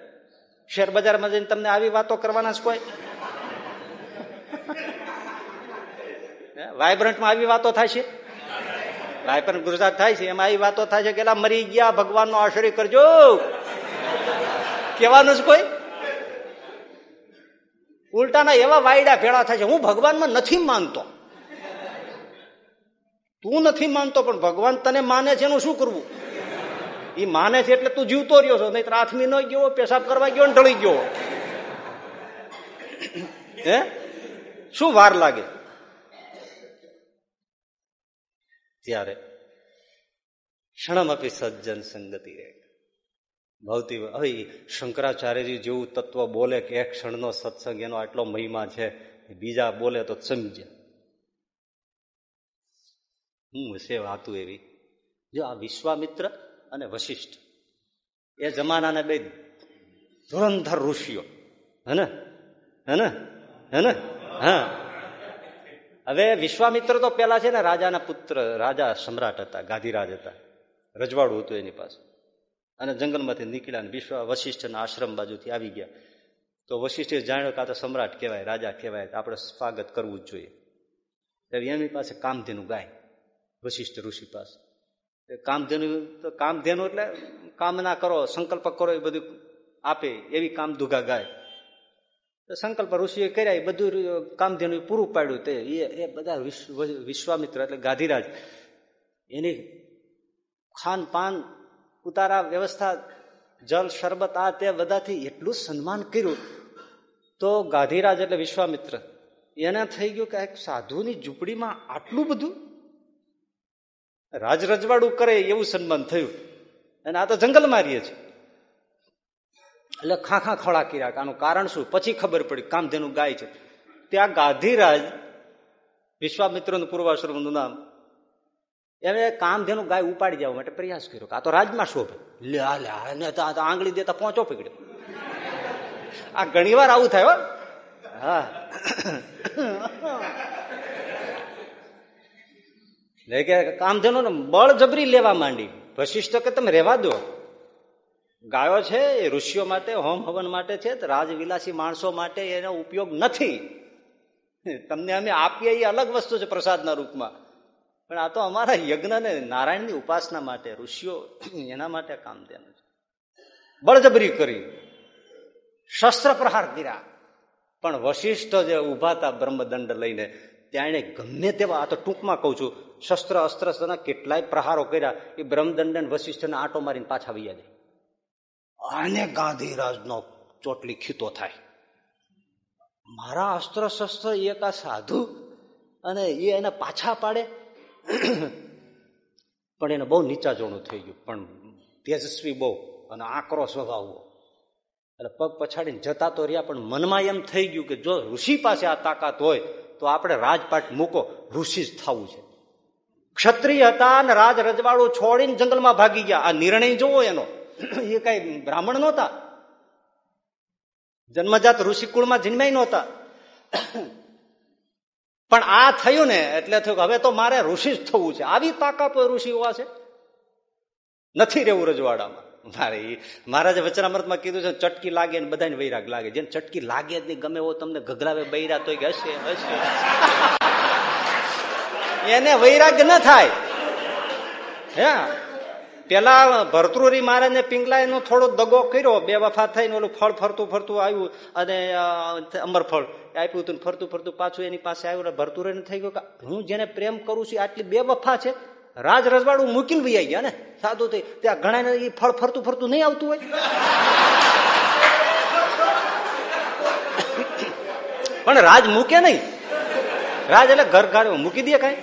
શેર બજારમાં જઈને તમને આવી વાતો કરવાના છે કોઈ? વાયબ્રન્ટમાં આવી વાતો થાય છે? વાયબ્રન્ટ ગુજરાત થાય છે, એમાં આવી વાતો થાય છે કે મરી ગયા, ભગવાનનો આશ્રય કરજો. કહેવાનું છે કોઈ? ઉલટાના એવા વાયડા ભેળા થાય છે, હું ભગવાનમાં નથી માનતો. તું નથી માનતો, પણ ભગવાન તને માને છે એનું શું કરવું? એ માને છે એટલે તું જીવતો રહ્યો છો નહીં આથમી ન ગયો, પેશાબ કરવા ગયો ને ઢળી ગયો. હે? શું વાર લાગે? ત્યારે ક્ષણમ આપી સજ્જન સંગતિ ભૌતિક હવે શંકરાચાર્યજી જેવું તત્વ બોલે કે એક ક્ષણનો સત્સંગ એનો આટલો મહિમા છે, બીજા બોલે તો સમજે હું હશે વાતું એવી. જો આ વિશ્વામિત્ર અને વશિષ્ઠ, એ જમાનાના બે ધુરંધર ઋષિઓ. હને? હને? હને? હા. હવે વિશ્વામિત્ર તો પેલા છે ને રાજાના પુત્ર, રાજા સમ્રાટ હતા, ગાંધીરાજ હતા. રજવાડું હતું એની પાસે. અને જંગલમાંથી નીકળ્યા અને વિશ્વ વશિષ્ઠના આશ્રમ બાજુથી આવી ગયા. તો વશિષ્ઠે જાણ્યો કે તો સમ્રાટ કહેવાય, રાજા કહેવાય આપણે સ્વાગત કરવું જ જોઈએ. એની પાસે કામધેનું ગાય. વશિષ્ઠ ઋષિ પાસે. કામધેનુ, તો કામધેનુ એટલે કામના કરો, સંકલ્પ કરો, એ બધું આપે, એવી કામ દુગા ગાય. સંકલ્પ ઋષિએ કર્યા, એ બધું કામધેનુ પૂરું પાડ્યું તે. એ બધા વિશ્વામિત્ર એટલે ગાંધીરાજ, એની ખાન પાન ઉતારા વ્યવસ્થા, જલ, શરબત, આ તે બધાથી એટલું સન્માન કર્યું. તો ગાંધીરાજ એટલે વિશ્વામિત્ર. એને થઈ ગયું કે સાધુની ઝૂંપડીમાં આટલું બધું રાજ રજવાડું કરે એવું સન્માન થયું. અને આ તો જંગલમાં રહીએ છે એટલે ખાખા ખોળા કર્યા આનું કારણ શું? પછી ખબર પડી કામધેનું ગાય છે. ત્યાં ગાંધીરાજ વિશ્વામિત્રનું પૂર્વાશ્રમનું નામ. એને કામધેનું ગાય ઉપાડી જવા માટે પ્રયાસ કર્યો આ તો રાજમાં શોભે લે લે આંગળી દેતા પહોંચો પકડ્યો આ ઘણી વાર આવું થાય હા. કે કામધેનો ને બળજબરી લેવા માંડી. વશિષ્ઠ કે તમે રહેવા દો. ગાયો છે એ ઋષિઓ માટે, હોમ હવન માટે છે રાજવિલાસી માણસો માટે એનો ઉપયોગ નથી. તમને અમે આપીએ એ અલગ વસ્તુ છે પ્રસાદના રૂપમાં. પણ આ તો અમારા યજ્ઞને નારાયણની ઉપાસના માટે, ઋષિઓ એના માટે કામ દેનું છે બળજબરી કરી. શસ્ત્ર પ્રહાર કર્યા. પણ વશિષ્ઠ જે ઊભા બ્રહ્મદંડ લઈને એને ગમે તેવા, આ તો ટૂંકમાં કહું છું, શસ્ત્ર અસ્ત્ર કેટલાય પ્રહારો કર્યા, એ બ્રહ્મદંડ વશિષ્ઠને આંટો મારીને પાછા વૈયા જાય અને ગાંધીરાજનો ચોટલી ખીતો થાય. મારા અસ્ત્ર શસ્ત્ર એક આ સાધુ અને એ એને પાછા પાડે. પણ એને બહુ નીચા જોણું થઈ ગયું, પણ તેજસ્વી બહુ અને આકરો સ્વભાવ એટલે પગ પછાડીને જતા તો રહ્યા, પણ મનમાં એમ થઈ ગયું કે જો ઋષિ પાસે આ તાકાત હોય તો આપણે રાજપાટ મૂકો, ઋષિ જ થવું છે. ક્ષત્રિય હતા અને રાજ રજવાડું છોડીને જંગલમાં ભાગી ગયા. આ નિર્ણય જોવો એનો. એ કઈ બ્રાહ્મણ નહોતા. જન્મજાત ઋષિકુળમાં જન્મ્યા નહોતા. પણ આ થયું ને એટલે થયું હવે તો મારે ઋષિ જ થવું છે. આવી તાકાત ઋષિ હોવા છે. નથી રહેવું રજવાડામાં. મારે, મહારાજે વચનામૃતમાં કીધું છે, ચટકી લાગે ને બધાને વૈરાગ લાગે. જેને ચટકી લાગે જ નહીં, ગમે એવો તમને ગગરાવે બૈરા તો હશે હશે. એને વૈરાગ ન થાય. હે? પેલા ભરતૃરી મહારાજને પિંગલા એનો થોડો દગો કર્યો, બે વફા થઈને ઓલું ફળ ફરતું ફરતું આવ્યું, અને અમર ફળ આપ્યું હતું ફરતું ફરતું પાછું એની પાસે આવ્યું ભરતુરીને થઈ ગયું કે હું જેને પ્રેમ કરું છું આટલી બે વફા છે રાજ રજવાડું મૂકીને વૈયા ગયા ને. સાદું થઈ ત્યાં ઘણા એ ફળ ફરતું ફરતું નહીં આવતું હોય. પણ રાજ મૂકે નહીં. રાજ એટલે ઘર ઘર મૂકી દે કઈ.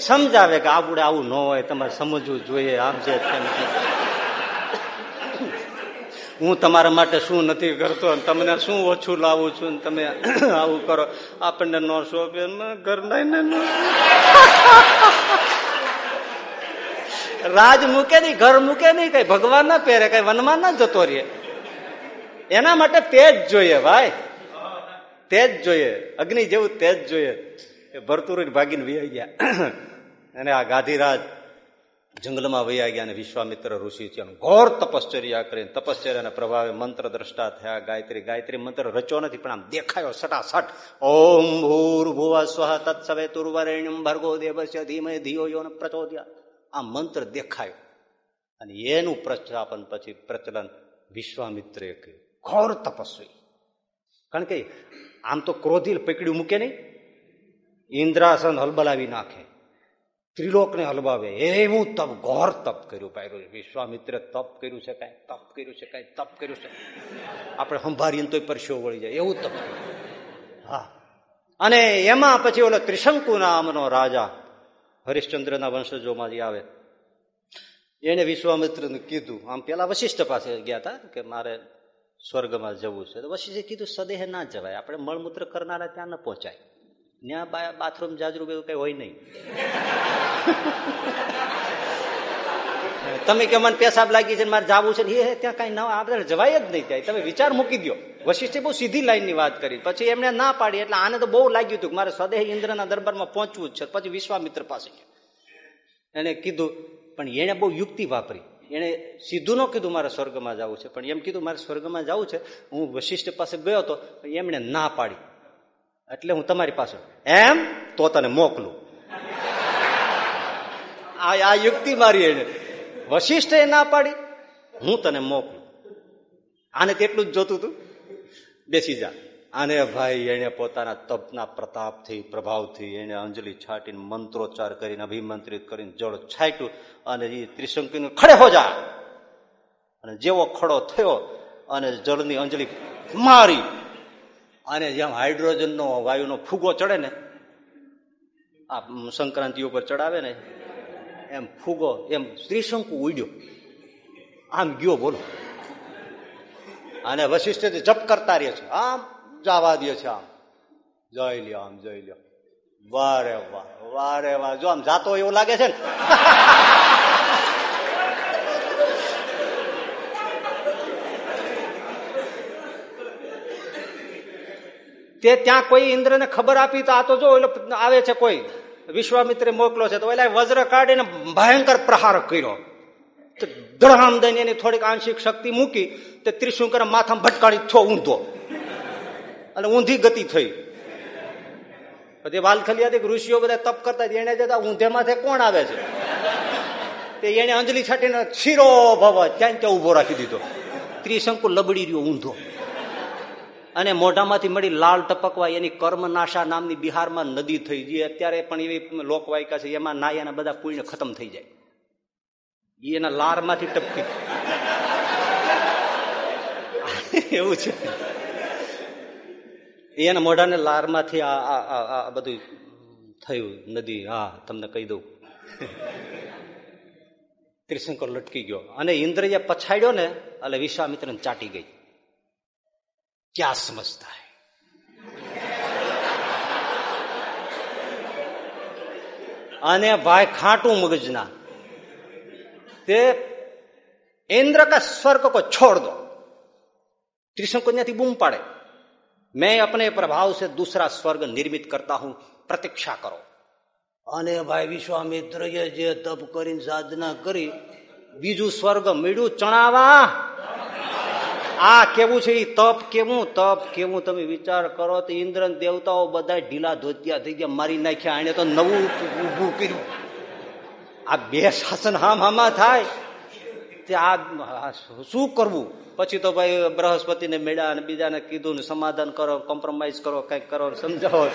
સમજાવે કે આપણે આવું ન હોય, તમારે સમજવું જોઈએ, આમ છે તેમ છે. હું તમારા માટે શું નથી કરતો તમને શું ઓછું લાવું છું તમે આવું કરો. આપણને નો શોભે ઘર રાજ મૂકે નહીં, ઘર મૂકે નહીં, કઈ ભગવાન ના પહેરે, કઈ વનમાં ના જતો રહે. એના માટે તેજ જોઈએ ભાઈ. તેજ જોઈએ. અગ્નિ જેવું તેજ જોઈએ. ભરતુર ભાગીને વૈયા ગયા. અને આ ગાંધીરાજ જંગલમાં વૈયા ગયા અને વિશ્વામિત્ર ઋષિ છે ઘોર તપશ્ચર્યા કરીને તપશ્ચર્યાના પ્રભાવે મંત્ર દ્રષ્ટા થયા, ગાયત્રી ગાયત્રી મંત્ર રચ્યો નથી, પણ આમ દેખાયો સટાસટ. ઓમ ભૂર ભુવા સ્વહ તત્સવે તુર્વરેણ્યમ ભર્ગો દેવસ્ય ધીમે ધિયો યો પ્રચોદ્યા. આ મંત્ર દેખાયો. અને એનું પ્રસ્થાપન પછી પ્રચલન વિશ્વામિત્રે કર્યું. ઘોર તપસ્વી. કારણ કે આમ તો ક્રોધી પકડ્યું મૂકે નહીં. ઇન્દ્રાસન હલબલાવી નાખે. ત્રિલોકને હલવાવે. એવું તપ, ઘોર તપ કર્યું પાયરું વિશ્વામિત્રે તપ કર્યું છે કાંઈ? તપ કર્યું છે કાંઈ? તપ કર્યું છે. આપણે સંભાળીને તોય પરસ્યો વળી જાય. એવું તપ હા. અને એમાં પછી ઓલો ત્રિશંકુ નામનો રાજા હરિશ્ચંદ્રના વંશજોમાં જે આવે, એને વિશ્વામિત્રને કીધું. આમ પેલા વશિષ્ઠ પાસે ગયા હતા કે મારે સ્વર્ગમાં જવું છે. તો વશિષ્ઠે કીધું, સદેહ ના જવાય. આપણે મળમૂત્ર કરનારા ત્યાં ન પહોંચાય. ત્યાં બાથરૂમ જાજરૂ એવું કઈ હોય નહીં. તમે કે મને પેશાબ લાગી છે મારે જવું છે એ ત્યાં કઈ ના આપણે જવાય જ નહીં ત્યાં. તમે વિચાર મૂકી દો વશિષ્ઠે બહુ સીધી લાઈનની વાત કરી. પછી એમને ના પાડી, એટલે આને તો બહુ લાગ્યું હતું મારે સ્વદેહ ઇન્દ્રના દરબારમાં પહોંચવું જ છે. પછી વિશ્વામિત્ર પાસે એને કીધું, પણ એને બહુ યુક્તિ વાપરી. એને સીધું ન કીધું મારે સ્વર્ગમાં જવું છે. પણ એમ કીધું, મારે સ્વર્ગમાં જવું છે. હું વશિષ્ઠ પાસે ગયો હતો એમણે ના પાડી. એટલે હું તમારી પાસે એમ? તો તને મોકલું. આ યુક્તિ મારી એને. એ ના પાડી. હું તને મોકલું. આને તેટલું જ જોતું તું. બેસી જા. આને ભાઈ એને પોતાના તપના પ્રતાપથી, પ્રભાવથી એને અંજલિ છાટીને મંત્રોચ્ચાર કરીને, અભિમંત્રિત કરીને જળ છાટ્યું અને એ ત્રિશંકીનું ખડે હો જા. અને જેવો ખડો થયો અને જળની અંજલિ મારી અને જેમ હાઇડ્રોજનનો વાયુનો ફૂગો ચડે ને, આ સંક્રાંતિ ઉપર ચડાવે ને, એમ ફૂગો, એમ ત્રિશંકુ ઉડ્યો. આમ ગયો બોલો. અને વશિષ્ઠ જપ કરતા રહે છે, આમ જવા દે છે આમ. જઈ લ્યો આમ જઈ લ્યો વારે વાહ વારે વાહ. જો આમ જાતો એવું લાગે છે ને? તે ત્યાં કોઈ ઇન્દ્રને ખબર આપી તો આ તો જો આવે છે કોઈ, વિશ્વામિત્રે મોકલો છે, તો એટલે વજ્ર કાઢીને ભયંકર પ્રહાર કર્યો. તો ધડામ દઈને એની થોડીક આંશિક શક્તિ મૂકી તે ત્રિશુંકર માથામાં ભટકાડી છો ઊંધો. અને ઊંધી ગતિ થઈ. પછી વાલખલિયાથી ઋષિઓ બધા તપ કરતા એને જતા ઊંધે માથે કોણ આવે છે? તે એને અંજલિ છાટીને શીરો ભવ ત્યાં ત્યાં ઊભો રાખી દીધો. ત્રિશંકુ લબડી રહ્યો ઊંધો. અને મોઢામાંથી મળી લાલ ટપકવા એની કર્મનાશા નામની બિહારમાં નદી થઈ જે અત્યારે પણ એવી લોકવાયકા છે, એમાં નાયાના બધા પુણ્ય ખતમ થઈ જાય. એના લારમાંથી ટપકી. એવું છે. એના મોઢાને લારમાંથી આ બધું થયું, નદી. હા, તમને કહી દઉં. ત્રિશંકર લટકી ગયો. અને ઇન્દ્રએ પછાડ્યો ને, એટલે વિશ્વામિત્રને ચાટી ગઈ. ક્યાં સમજતા હૈ અને ભાઈ ખાટું મગજના તે इंद्र का स्वर्ग को छोड़ दो त्रिशंकु ત્યાંથી બૂમ પાડે मैं अपने प्रभाव से दूसरा स्वर्ग निर्मित करता हूं प्रतीक्षा करो અને ભાઈ વિશ્વામિત્રએ જે તપ કરીને સાધના કરી બીજું સ્વર્ગ મળ્યું ચણાવા આ કેવું છે? એ તપ કેવું? તપ કેવું? તમે વિચાર કરો તો ઇન્દ્ર દેવતાઓ બધા ઢીલા ધોતિયા થઈ ગયા, મારી નાખ્યા. એને તો નવું ઉભું કર્યું. આ બે શાસન હામ હામા થાય. તે આ શું કરવું? પછી તો ભાઈ બૃહસ્પતિને મેળ્યા અને બીજાને કીધું ને સમાધાન કરો કોમ્પ્રોમાઇઝ કરો, કંઈક કરો, સમજાવો.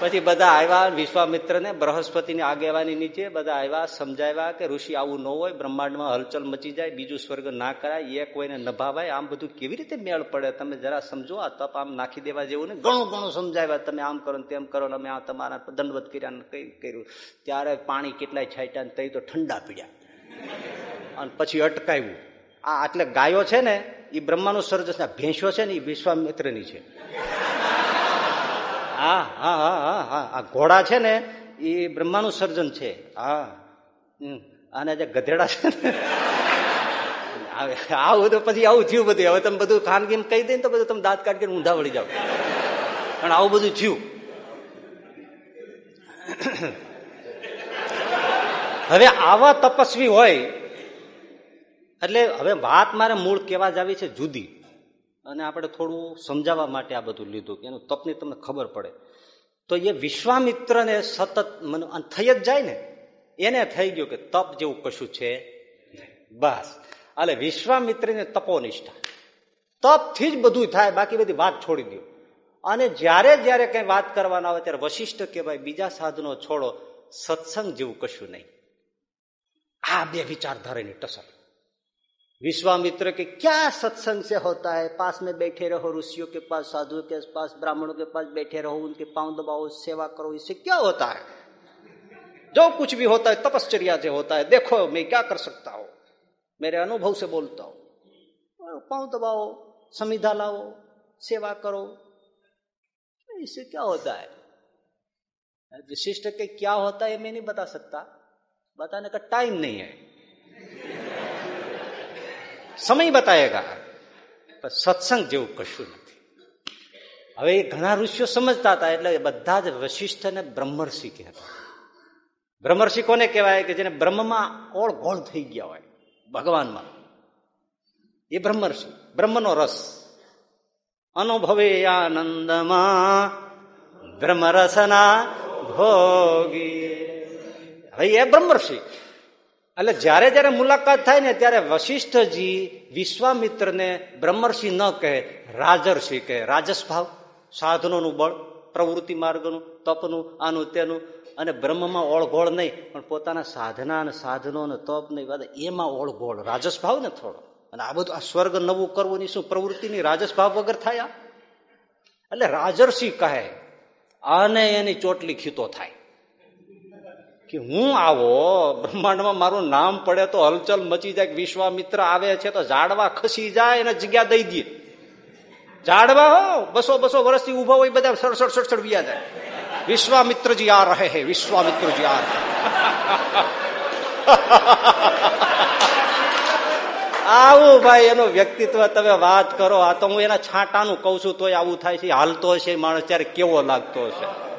પછી બધા આવ્યા, વિશ્વામિત્રને બૃહસ્પતિની આગેવાની નીચે બધા આવ્યા, સમજાવ્યા કે ઋષિ આવું ન હોય, બ્રહ્માંડમાં હલચલ મચી જાય, બીજું સ્વર્ગ ના કરાય, એ કોઈને નભાવાય, આમ બધું કેવી રીતે મેળ પડે? તમે જરા સમજો, આ તપ આમ નાખી દેવા જેવું ને ઘણું ઘણું સમજાવ્યા, તમે આમ કરો તેમ કરો અમે આ તમારા દંડવત કર્યા ને કઈ કર્યું. ત્યારે પાણી કેટલાય છાંટ્યા ને તઈ તો ઠંડા પીડ્યા. અને પછી અટકાવ્યું. આ એટલે ગાયો છે ને એ બ્રહ્માનું સર્જ ભેંસો છે ને એ વિશ્વામિત્રની છે. હા હા હા હા હા. આ ઘોડા છે ને, એ બ્રહ્માનું સર્જન છે. હા. અને જે ગધેડા છે ને. આવું તો પછી આવું થયું બધું. હવે તમે બધું ખાનગીન કહી દઈને તો બધું તમે દાંત કાઢીને ઊંધા વળી જાવ પણ આવું બધું થયું. હવે આવા તપસ્વી હોય, એટલે હવે વાત મારે મૂળ કેવા જ આવી છે જુદી. અને આપણે થોડું સમજાવવા માટે આ બધું લીધું કે એનું તપની તમને ખબર પડે. તો એ વિશ્વામિત્રને સતત મને થઈ જ જાય ને, એને થઈ ગયું કે તપ જેવું કશું છે બસ. એટલે વિશ્વામિત્રને તપોનિષ્ઠા. તપથી જ બધું થાય, બાકી બધી વાત છોડી દો. અને જ્યારે જ્યારે કઈ વાત કરવાના આવે ત્યારે વશિષ્ઠ કહેવાય, બીજા સાધનો છોડો, સત્સંગ જેવું કશું નહીં. આ બે વિચારધારાની ટસર. विश्वामित्र के क्या सत्संग से होता है? पास में बैठे रहो, ऋषियों के पास, साधुओं के पास, ब्राह्मणों के पास बैठे रहो, उनके पाँव दबाओ, सेवा करो, इससे क्या होता है? जो कुछ भी होता है, तपश्चर्या से होता है। देखो, मैं क्या कर सकता हूँ? मेरे अनुभव से बोलता हूँ। पाँव दबाओ संविधा लाओ, सेवा करो। इससे क्या होता है? विशिष्ट के क्या होता है, मैं नहीं बता सकता। बताने का टाइम नहीं है। સમય બતાવેગા પણ સત્સંગ જેવું કશું નથી હવે એ ઘણા ઋષિઓ સમજતા હતા એટલે બધા જ વશિષ્ઠ અને બ્રહ્મર્ષિ કહેતા બ્રહ્મર્ષિ કોને કહેવાય કે જેને બ્રહ્મમાં ઓળ ગોળ થઈ ગયા હોય ભગવાનમાં એ બ્રહ્મર્ષિ બ્રહ્મનો રસ અનુભવે આનંદમાં બ્રહ્મરસના ભોગી હવે એ બ્રહ્મર્ષિ એટલે જયારે જયારે મુલાકાત થાય ને ત્યારે વશિષ્ઠજી વિશ્વામિત્રને બ્રહ્મર્ષિ ન કહે, રાજર્ષિ કહે. રાજસ ભાવ સાધનોનું બળ, પ્રવૃત્તિ માર્ગનું, તપનું, આનું તેનું. અને બ્રહ્મમાં ઓળઘોળ નહીં, પણ પોતાના સાધના અને સાધનો અને તપ નહીં એમાં ઓળઘોળ. રાજસ ને થોડો. અને આ બધું આ સ્વર્ગ નવું કરવું ની શું પ્રવૃત્તિની રાજસ ભાવ વગર થાય એટલે રાજર્ષિ કહે અને એની ચોટલી ખીતો થાય. કે હું આવો? બ્રહ્માંડમાં મારું નામ પડે તો હલચલ મચી જાય વિશ્વામિત્ર આવે છે તો ઝાડવા ખસી જાય એને જગ્યા દઈ દે. ઝાડવા હો, બસો બસો વર્ષથી ઊભો હોય બધા સડસડ સડસડ વ્યા જાય. વિશ્વામિત્રજી આ રહે હે, વિશ્વામિત્રજી આ આવું ભાઈ, એનું વ્યક્તિત્વ તમે વાત કરો. આ તો હું એના છાંટાનું કઉ છું, તોય આવું થાય છે. હાલતો છે માણસ, ત્યારે કેવો લાગતો હશે?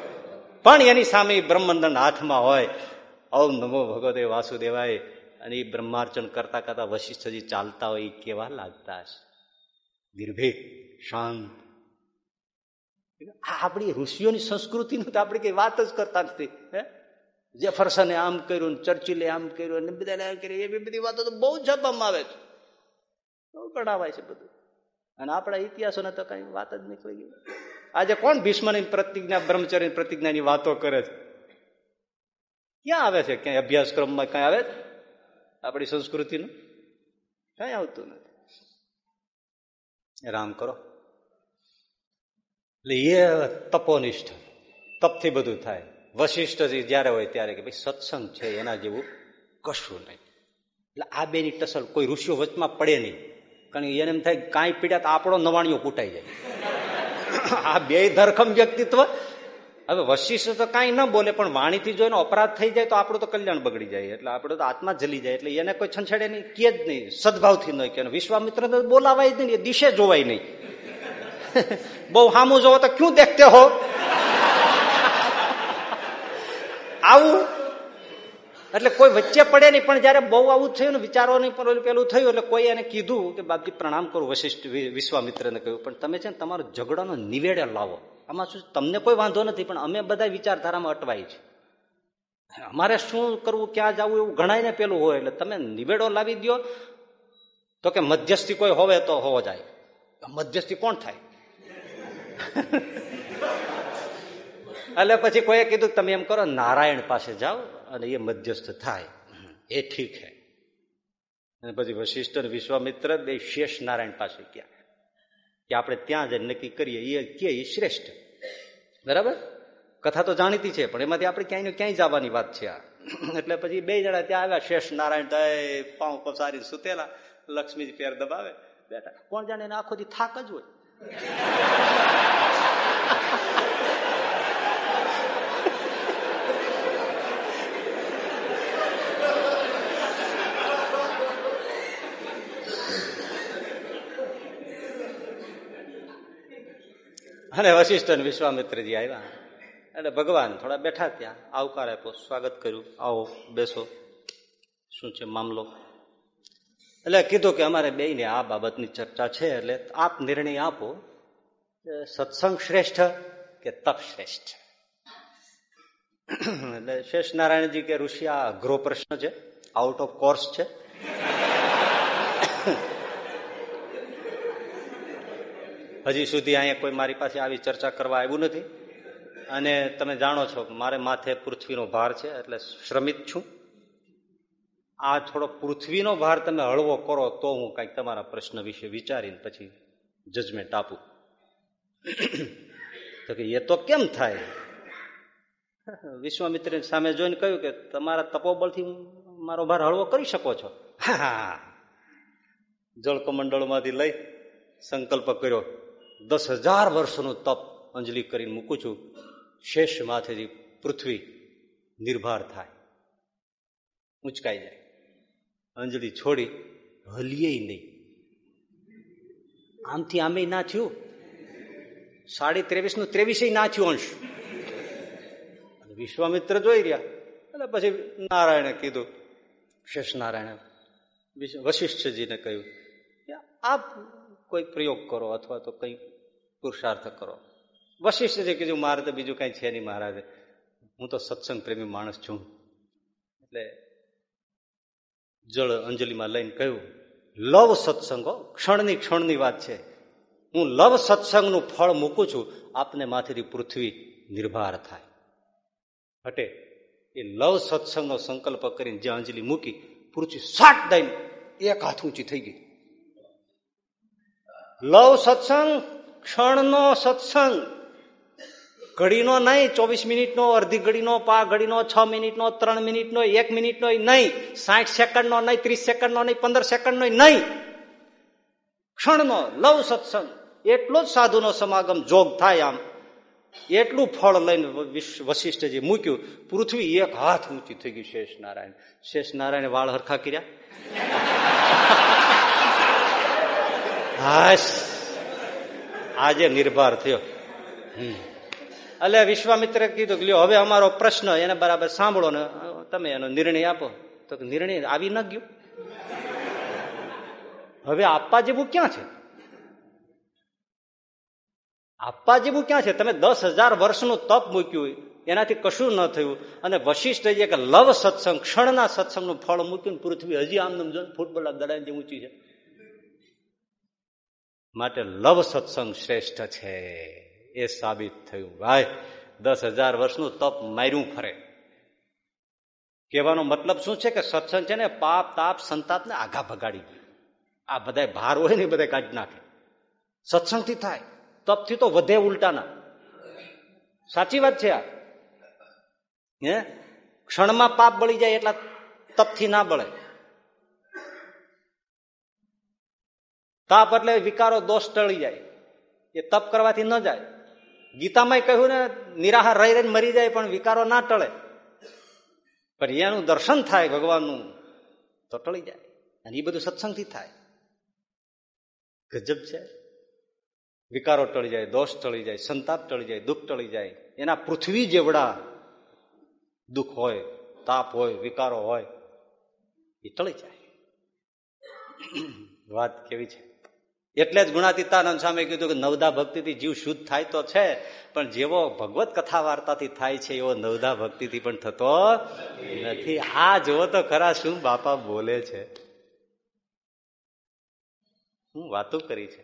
પણ એની સામે બ્રહ્મંડન હાથમાં હોય. ઔમ નમો ભગવતે વાસુદેવાય. અને એ બ્રહ્માર્ચન કરતા કરતા વશિષ્ઠજી ચાલતા હોય એ કેવા લાગતા હશે? નિર્ભીક શાંત. આપણી ઋષિઓની સંસ્કૃતિનું તો આપણે કઈ વાત જ કરતા નથી, હે? જેફરસને આમ કર્યું ચર્ચિલે આમ કર્યું અને બધા કર્યું, એવી બધી વાતો તો બહુ જપવામાં આવે છે. બહુ ગણાવાય છે બધું. અને આપણા ઇતિહાસોને તો કઈ વાત જ નીકળી ગઈ આજે કોણ ભીષ્મની પ્રતિજ્ઞા બ્રહ્મચર્ય પ્રતિજ્ઞાની વાતો કરે છે? ક્યાં આવે છે? ક્યાંય અભ્યાસક્રમમાં કઈ આવે આપણી સંસ્કૃતિનું? કઈ આવતું નથી. રામ કરો. એટલે એ તપોનિષ્ઠ. તપથી બધું થાય. વશિષ્ઠજી જયારે હોય ત્યારે કે ભાઈ સત્સંગ છે, એના જેવું કશું નહીં. એટલે આ બેની ટસલ કોઈ ઋષિઓ વચમાં પડે નહીં. કારણ એને એમ થાય કાંઈ પીડ્યા તો આપણો નવાણીઓ કૂટાઈ જાય. આ બે ધરખમ વ્યક્તિત્વ. હવે વશિષ્ઠ તો કાંઈ ન બોલે, પણ વાણીથી જો એનો અપરાધ થઈ જાય તો આપણું તો કલ્યાણ બગડી જાય. એટલે આપણે તો આત્મા જલી જાય. એટલે એને કોઈ છંછેડે નહીં કે જ નહીં, સદભાવથી નહીં કે વિશ્વામિત્ર બોલાવાય જ નહીં, એ દિશે જોવાય નહીં. બહુ હામું જોવો તો ક્યું દેખતે હો? આવું એટલે કોઈ વચ્ચે પડે નહીં, પણ જયારે બહુ આવું થયું ને વિચારોની પેલું થયું, એટલે કોઈ એને કીધું કે, બાપજી, પ્રણામ કરું વશિષ્ઠ વિશ્વામિત્રને કહ્યું. પણ તમે છે ને, તમારો ઝઘડાનો નિવેડે લાવો. આમાં શું, તમને કોઈ વાંધો નથી, પણ અમે બધા વિચારધારામાં અટવાય છે. અમારે શું કરવું, ક્યાં જવું, એવું ગણાય પેલું હોય, એટલે તમે નિવેડો લાવી દો તો કે મધ્યસ્થી કોઈ હોવે તો હોવો જાય. મધ્યસ્થી કોણ થાય? એટલે પછી કોઈએ કીધું તમે એમ કરો, નારાયણ પાસે જાઓ. અને એ મધ્યસ્થ થાય. એ ઠીક હે. અને પછી વશિષ્ઠ વિશ્વામિત્ર બે શેષ નારાયણ પાસે ગયા. કે આપણે ત્યાં જ નક્કી કરીએ, એ કે એ શ્રેષ્ઠ. બરાબર? કથા તો જાણીતી છે, પણ એમાંથી આપણે ક્યાંય ક્યાંય જવાની વાત છે આ. એટલે પછી બે જણા ત્યાં આવ્યા, શેષ નારાયણ પાઉં પસારી સુતેલા, લક્ષ્મીજી પેર દબાવે. બેઠા. કોણ જાણે આખો દી થાક જ હોય. અને વશિષ્ઠ વિશ્વામિત્રજી આવ્યા. એટલે ભગવાન થોડા બેઠા ત્યાં. આવકાર આપ્યો સ્વાગત કર્યું. આવો, બેસો. શું છે મામલો? એટલે કીધું કે અમારે બે ને આ બાબતની ચર્ચા છે, એટલે આપ નિર્ણય આપો સત્સંગ શ્રેષ્ઠ કે તપ શ્રેષ્ઠ. એટલે શેષ નારાયણજી કે ઋષિ, આ અઘરો પ્રશ્ન છે. આઉટ ઓફ કોર્સ છે. હજી સુધી અહીંયા કોઈ મારી પાસે આવી ચર્ચા કરવા આવ્યું નથી. અને તમે જાણો છો, મારે માથે પૃથ્વીનો ભાર છે, એટલે શ્રમિત છું. આ થોડો પૃથ્વીનો ભાર તમે હળવો કરો તો હું કંઈક તમારા પ્રશ્ન વિશે વિચારીને પછી જજમેન્ટ આપું. તો કે, એ તો કેમ થાય? વિશ્વામિત્ર સામે જોઈને કહ્યું કે, તમારા તપોબળથી મારો ભાર હળવો કરી શકો છો. હા જળકમંડળમાંથી લઈ સંકલ્પ કર્યો. દસ હજાર વર્ષનું તપ અંજલિ કરીને મૂકું છું. શેષ માથેથી પૃથ્વી નિર્ભાર થાય. ઉંચકાઈ જાય. અંજલિ છોડી હલીએ નહીં. આમથી આમે ના થયું? સાડી ત્રેવીસનું ત્રેવીસ ના થયું અંશ. વિશ્વામિત્ર જોઈ રહ્યા. એટલે પછી નારાયણે કીધું, શેષ નારાયણે વશિષ્ઠજીને કહ્યું આપ કોઈ પ્રયોગ કરો અથવા તો કઈ પુરુષાર્થ કરો. વશિષ્ઠજી કીધું મારે તો બીજું કઈ છે નહીં મહારાજ. હું તો સત્સંગ પ્રેમી માણસ છું. એટલે જળ અંજલિમાં લઈને કહ્યું, લવ સત્સંગો ક્ષણની ક્ષણની વાત છે. હું લવ સત્સંગનું ફળ મૂકું છું. આપને માથેથી પૃથ્વી નિર્ભાર થાય. હટે. એ લવ સત્સંગનો સંકલ્પ કરીને જે અંજલિ મૂકી, પૃથ્વી સાત દઈને એક હાથ ઊંચી થઈ ગઈ. લવ સત્સંગ ક્ષણનો સત્સંગ. ઘડીનો નહીં, ચોવીસ મિનિટનો, અડધી ઘડીનો પા ઘડીનો, છ મિનિટનો, ત્રણ મિનિટનો, એક મિનિટનો નહીં, સાઠ સેકન્ડનો નહીં, ત્રીસ સેકન્ડનો નહીં, પંદર સેકન્ડનો નહીં. ક્ષણનો લવ સત્સંગ. એટલો જ સાધુનો સમાગમ જોગ થાય આમ. એટલું ફળ લઈને વશિષ્ઠજી મૂક્યું. પૃથ્વી એક હાથ ઊંચી થઈ ગયું શેષ નારાયણ. શેષ નારાયણ વાળ હરખા કર્યા? હાશ. આજે નિર્ભર થયો. એટલે વિશ્વામિત્રે કીધું કે લ્યો, હવે અમારો પ્રશ્ન એને બરાબર સાંભળો ને, તમે એનો નિર્ણય આપો. તો નિર્ણય આવી ન ગયો? હવે આપવા જેવું ક્યાં છે? આપવા જેવું ક્યાં છે? તમે દસ હજાર વર્ષનું તપ મૂક્યું એનાથી કશું ન થયું. અને વશિષ્ઠ કે લવ સત્સંગ, ક્ષણના સત્સંગનું ફળ મૂક્યું પૃથ્વી હજી આમ જો ફૂટબોલ દડાઈ જે ઊંચી છે. માટે લવ સત્સંગ શ્રેષ્ઠ છે. એ સાબિત થયું. ભાઈ, દસ હજાર વર્ષનું તપ માર્યું ફરે. કહેવાનો મતલબ શું છે કે સત્સંગ છે ને પાપ, તાપ, સંતાપને આઘા ભગાડી આ બધા ભાર હોય ને બધા કાઢી નાખે. સત્સંગથી થાય. તપથી તો વધે ઉલટાના. સાચી વાત છે આ. હે? ક્ષણમાં પાપ બળી જાય એટલા તપથી ના બળે. તાપ એટલે વિકારો દોષ ટળી જાય. એ તપ કરવાથી ન જાય. ગીતામાં કહ્યું ને, નિરાહાર રહી રહીને મરી જાય પણ વિકારો ના ટળે. પણ એનું દર્શન થાય ભગવાનનું, તો ટળી જાય. અને એ બધું સત્સંગથી થાય. ગજબ છે. વિકારો ટળી જાય, દોષ ટળી જાય, સંતાપ ટળી જાય, દુઃખ ટળી જાય. એના પૃથ્વી જેવડા દુઃખ હોય, તાપ હોય, વિકારો હોય, એ ટળી જાય. વાત કેવી છે? એટલે જ ગુણાતીતાનંદ સ્વામી કીધું કે નવદા ભક્તિથી જીવ શુદ્ધ થાય તો છે, પણ જેવો ભગવત કથા વાર્તાથી થાય છે, એવો નવદા ભક્તિથી પણ થતો નથી. આ જુઓ તો ખરા શું બાપા બોલે છે. હું વાતો કરી છે.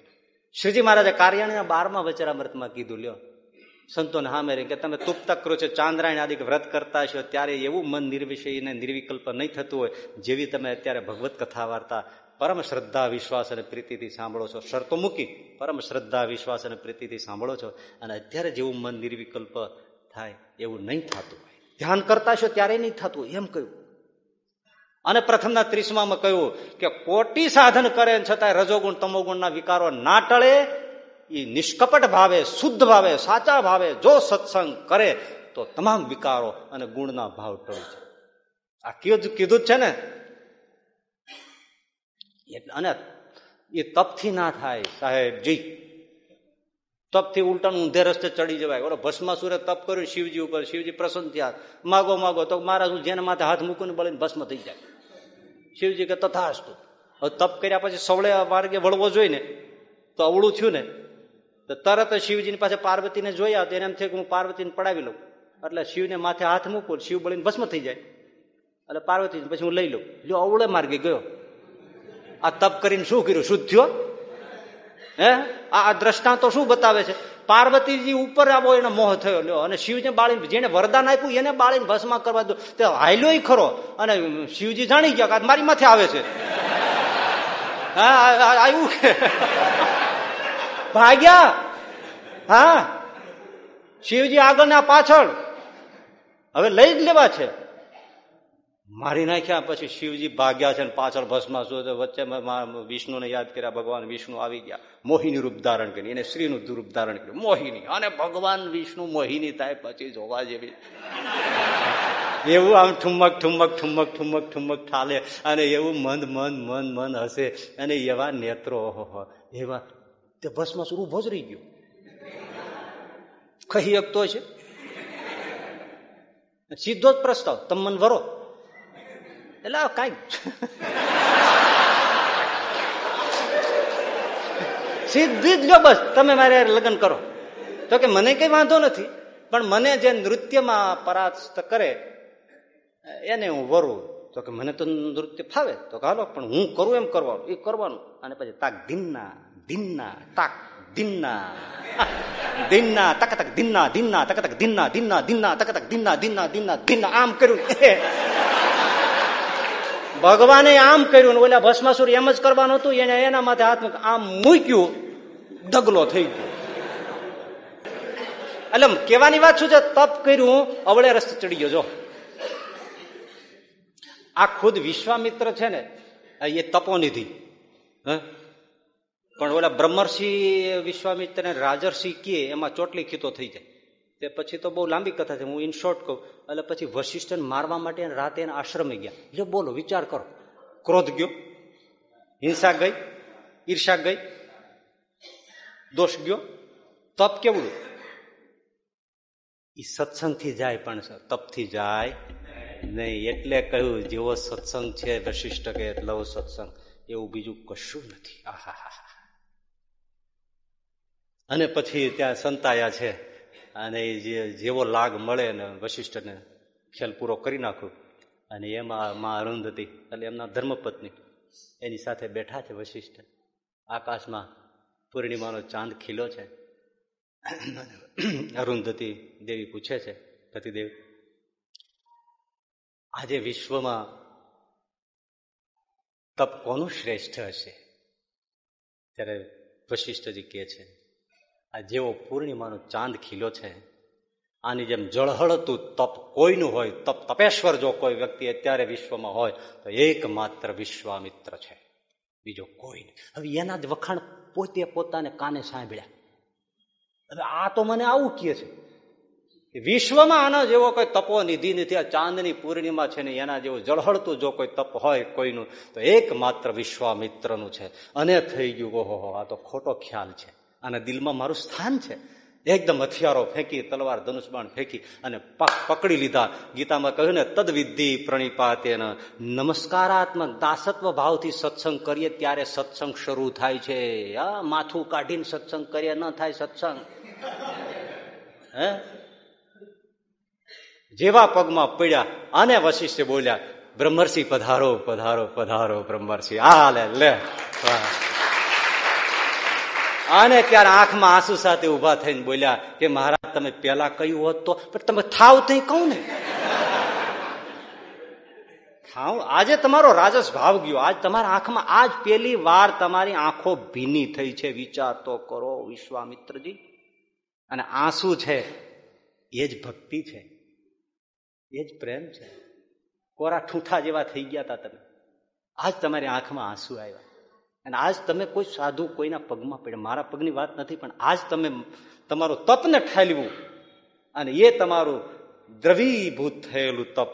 શ્રીજી મહારાજે કાર્યાણીના બારમા વચરામૃતમાં કીધું, લ્યો. સંતોને હામે રહી કે તમે તુપ્તક કરો છો ચાંદ્રાયણ આદિ વ્રત કરતા છો ત્યારે એવું મન નિર્વિષય ને નિર્વિકલ્પ નહીં થતું હોય, જેવી તમે અત્યારે ભગવત કથા વાર્તા પરમ શ્રદ્ધા, વિશ્વાસ અને પ્રીતિથી સાંભળો છો. શરતો મૂકી પરમ શ્રદ્ધા, વિશ્વાસ અને પ્રીતિથી સાંભળો છો. અને અત્યારે જેવું મન નિર્વિકલ્પ થાય એવું નહીં થતું ધ્યાન કરતા છો ત્યારે નહીં થતું એમ કહ્યું. અને પ્રથમના ત્રીસમાં કહ્યું કે કોટી સાધન કરે છતાં રજોગુણ, તમોગુણના વિકારો ના ટળે એ નિષ્કપટ ભાવે, શુદ્ધ ભાવે, સાચા ભાવે, જો સત્સંગ કરે, તો તમામ વિકારો અને ગુણના ભાવ ટળે છે આ કીધું કીધું જ છે ને? અને એ તપથી ના થાય સાહેબજી તપથી ઉલટાનું ઊંધે રસ્તે ચડી જવાય. ઓલો ભસ્માસુરે તપ કર્યું શિવજી ઉપર, શિવજી પ્રસન્ન થયા. માગો માગો, તો મારા શું જેના માથે હાથ મૂકીને બળીને ભસ્મ થઈ જાય. શિવજી કે તથા હસતું હવે તપ કર્યા પછી સવળે માર્ગે વળવો જોઈએ ને, તો અવળું થયું ને, તો તરત શિવજીની પાસે પાર્વતીને જોયા, તો એને એમ થયું કે હું પાર્વતીને પડાવી લઉં. એટલે શિવને માથે હાથ મૂકું, શિવ બળીને ભસ્મ થઈ જાય. એટલે પાર્વતી પછી હું લઈ લઉં. જો અવળે માર્ગે ગયો. આ તપ કરીને શું કર્યું? શુદ્ધ્યો હે? આ દ્રષ્ટાંતો શું બતાવે છે? પાર્વતીજી ઉપર આવો એને મોહ થયો. લ્યો, અને શિવને બાળીને જેને વરદાન આપ્યું, એને બાળીને ભસ્મા કરવા દો. તે હાયલો ખરો. અને શિવજી જાણી ગયા કે મારી માથે આવે છે. હા આવ્યું ભાગ્યા? હા. શિવજી આગળ ના પાછળ. હવે લઈ જ લેવા છે. મારી નાખ્યા, પછી શિવજી ભાગ્યા છે પાછળ ભસ્મા શું વચ્ચે વિષ્ણુને યાદ કર્યા, ભગવાન વિષ્ણુ આવી ગયા. મોહિની રૂપ ધારણ કરી, એને શ્રીનું રૂપ ધારણ કર્યું. મોહિની, અને ભગવાન વિષ્ણુ મોહિની થાય પછી જોવા જેવી. એવું આમ ઠુમક ઠુમક ઠુમક ઠુમક ઠુમક ઠાલે અને એવું મન મન મન મન હશે. અને એવા નેત્રો એવા તે ભસ્માસુર ઊભો જ રહી ગયો. કહી શકતો છે સીધો જ પ્રસ્તાવ, તમ મન વરો. એટલે કઈ સીધી જ જો બસ, તમે મારે લગ્ન કરો. તો કે મને કઈ વાંધો નથી, પણ મને જે નૃત્યમાં પરાસ્ત કરે, એને હું વરું. તો કે મને તો નૃત્ય ફાવે. તો હાલો, પણ હું કરું એમ કરવાનું. એ કરવાનું. અને પછી તાક દિનના દિનના, તાક દિનના. દિનના, તક તક દિનના દિનના, તક તક દિનના દિનના દિનના, તક તક દિનના દિનના દિનના દિનના, આમ કર્યું. ભગવાને આમ કર્યું ને ઓલા ભસ્માસુર એમ જ કરવાનું હતું, એને એના માથે હાથ આમ મૂક્યું ઢગલો થઈ ગયો. એટલે કેવાની વાત શું છે? તપ કર્યું, અવળે રસ્તે ચડી ગયો, જો. આ ખુદ વિશ્વામિત્ર છે ને એ તપોનિધિ. હ? પણ ઓલા બ્રહ્મર્ષિ વિશ્વામિત્ર ને રાજર્ષિ કે, એમાં ચોટલી ખીતો થઈ જાય. તે પછી તો બહુ લાંબી કથા છે, હું ઇન શોર્ટ કહું. એટલે પછી વશિષ્ઠને મારવા માટે રાતે એના આશ્રમે ગયા. એટલે બોલો, વિચાર કરો. ક્રોધ ગયો, હિંસા ગઈ, ઈર્ષા ગઈ, દોષ ગયો. તપ કેવું એ સત્સંગથી જાય પણ તપથી જાય નહીં. એટલે કહ્યું, જેવો સત્સંગ છે, વશિષ્ઠ કે એટલો સત્સંગ. એવું બીજું કશું નથી. આહા અને પછી ત્યાં સંતાયા છે. અને જે જેવો લાગ મળે ને વશિષ્ઠને ખેલ પૂરો કરી નાખ્યો અને એમાં માં અરુંધતી એટલે એમના ધર્મપત્ની, એની સાથે બેઠા છે વશિષ્ઠ. આકાશમાં પૂર્ણિમાનો ચાંદ ખીલો છે. અરુંધતી દેવી પૂછે છે, પતિદેવ, આજે વિશ્વમાં તપ કોનું શ્રેષ્ઠ હશે? ત્યારે વશિષ્ઠજી કહે છે આ જેવો પૂર્ણિમાનો ચાંદ ખીલો છે, આની જેમ જળહળતું તપ કોઈનું હોય, તપ તપેશ્વર જો કોઈ વ્યક્તિ અત્યારે વિશ્વમાં હોય, તો એકમાત્ર વિશ્વામિત્ર છે. બીજો કોઈ નહીં. હવે એના જ વખાણ પોતે પોતાને કાને સાંભળ્યા. હવે આ તો મને આવું કહે છે વિશ્વમાં આના જેવો કોઈ તપો નિધિ નથી, આ ચાંદની પૂર્ણિમા છે ને એના જેવું જળહળતું જો કોઈ તપ હોય કોઈનું, તો એકમાત્ર વિશ્વામિત્રનું છે. અને થઈ ગયું, ઓહો, આ તો ખોટો ખ્યાલ છે. અને દિલમાં મારું સ્થાન છે. એકદમ હથિયારો ફેંકી, તલવાર, ધનુષબાણ ફેંકી અને પકડી લીધા. ગીતામાં કહ્યું ને તદવિધિ પ્રણિપાતે નમસ્કારાત્મક દાસત્વ ભાવથી સત્સંગ કરીએ ત્યારે સત્સંગ શરૂ થાય છે. આ માથું કાઢીને સત્સંગ કરીએ, ન થાય સત્સંગ. હે? જેવા પગમાં પડ્યા અને વશિષ્ઠ બોલ્યા, બ્રહ્મર્ષિ પધારો પધારો પધારો, બ્રહ્મર્ષિ. આ લે. લે અને ત્યારે આંખમાં આંસુ સાથે ઊભા થઈને બોલ્યા કે મહારાજ, તમે પેલા કહ્યું હોત તો, પણ તમે થાવ થઈ કહું ને. થાવ? આજે તમારો રાજસ ભાવ ગયો. આજ તમારા આંખમાં, આજ પેલી વાર તમારી આંખો ભીની થઈ છે. વિચાર તો કરો, વિશ્વામિત્રજી. અને આંસુ છે, એ જ ભક્તિ છે. એ જ પ્રેમ છે. કોરા ઠૂઠા જેવા થઈ ગયા હતા તમે. આજ તમારી આંખમાં આંસુ આવ્યા. અને આજ તમે કોઈ સાધુ કોઈના પગમાં પડે મારા પગની વાત નથી, પણ આજ તમે તમારું તપને ઠાલવું અને એ તમારું દ્રવીભૂત થયેલું તપ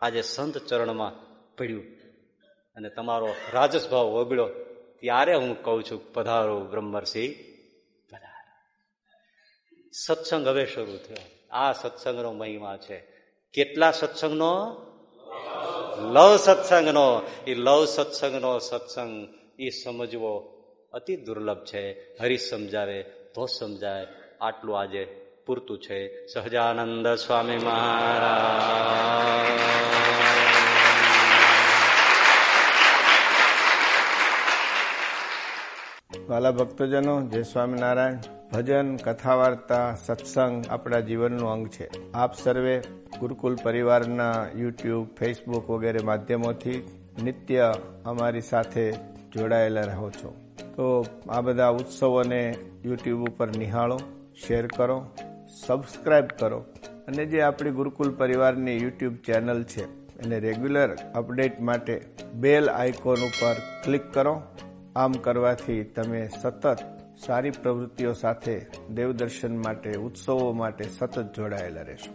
આજે સંત ચરણમાં પડ્યું. અને તમારો રાજસભાવ ઓગળ્યો. ત્યારે હું કહું છું, પધારો બ્રહ્મર્ષિ, પધાર. સત્સંગ હવે શરૂ થયો. આ સત્સંગનો મહિમા છે. કેટલા સત્સંગનો? લવ સત્સંગનો. એ લવ સત્સંગનો સત્સંગ એ સમજવો અતિ દુર્લભ છે. હરી સમજાવે તો સમજાય. આટલું આજે પૂરતું છે. સહજાનંદ સ્વામી મહારાજ. વાલા ભક્તજનો, જય સ્વામિનારાયણ. ભજન કથા વાર્તા સત્સંગ આપણા જીવનનું અંગ છે. આપ સર્વે ગુરુકુલ પરિવારના યુટ્યુબ, ફેસબુક વગેરે માધ્યમોથી નિત્ય અમારી સાથે જોડાયેલા રહો છો. તો આ બધા ઉત્સવોને યુટ્યુબ ઉપર નિહાળો, શેર કરો સબસ્ક્રાઈબ કરો. અને જે આપણી ગુરુકુલ પરિવારની યુટ્યુબ ચેનલ છે, એને રેગ્યુલર અપડેટ માટે બેલ આઇકોન ઉપર ક્લિક કરો. આમ કરવાથી તમે સતત સારી પ્રવૃત્તિઓ સાથે દેવદર્શન માટે, ઉત્સવો માટે સતત જોડાયેલા રહેશો.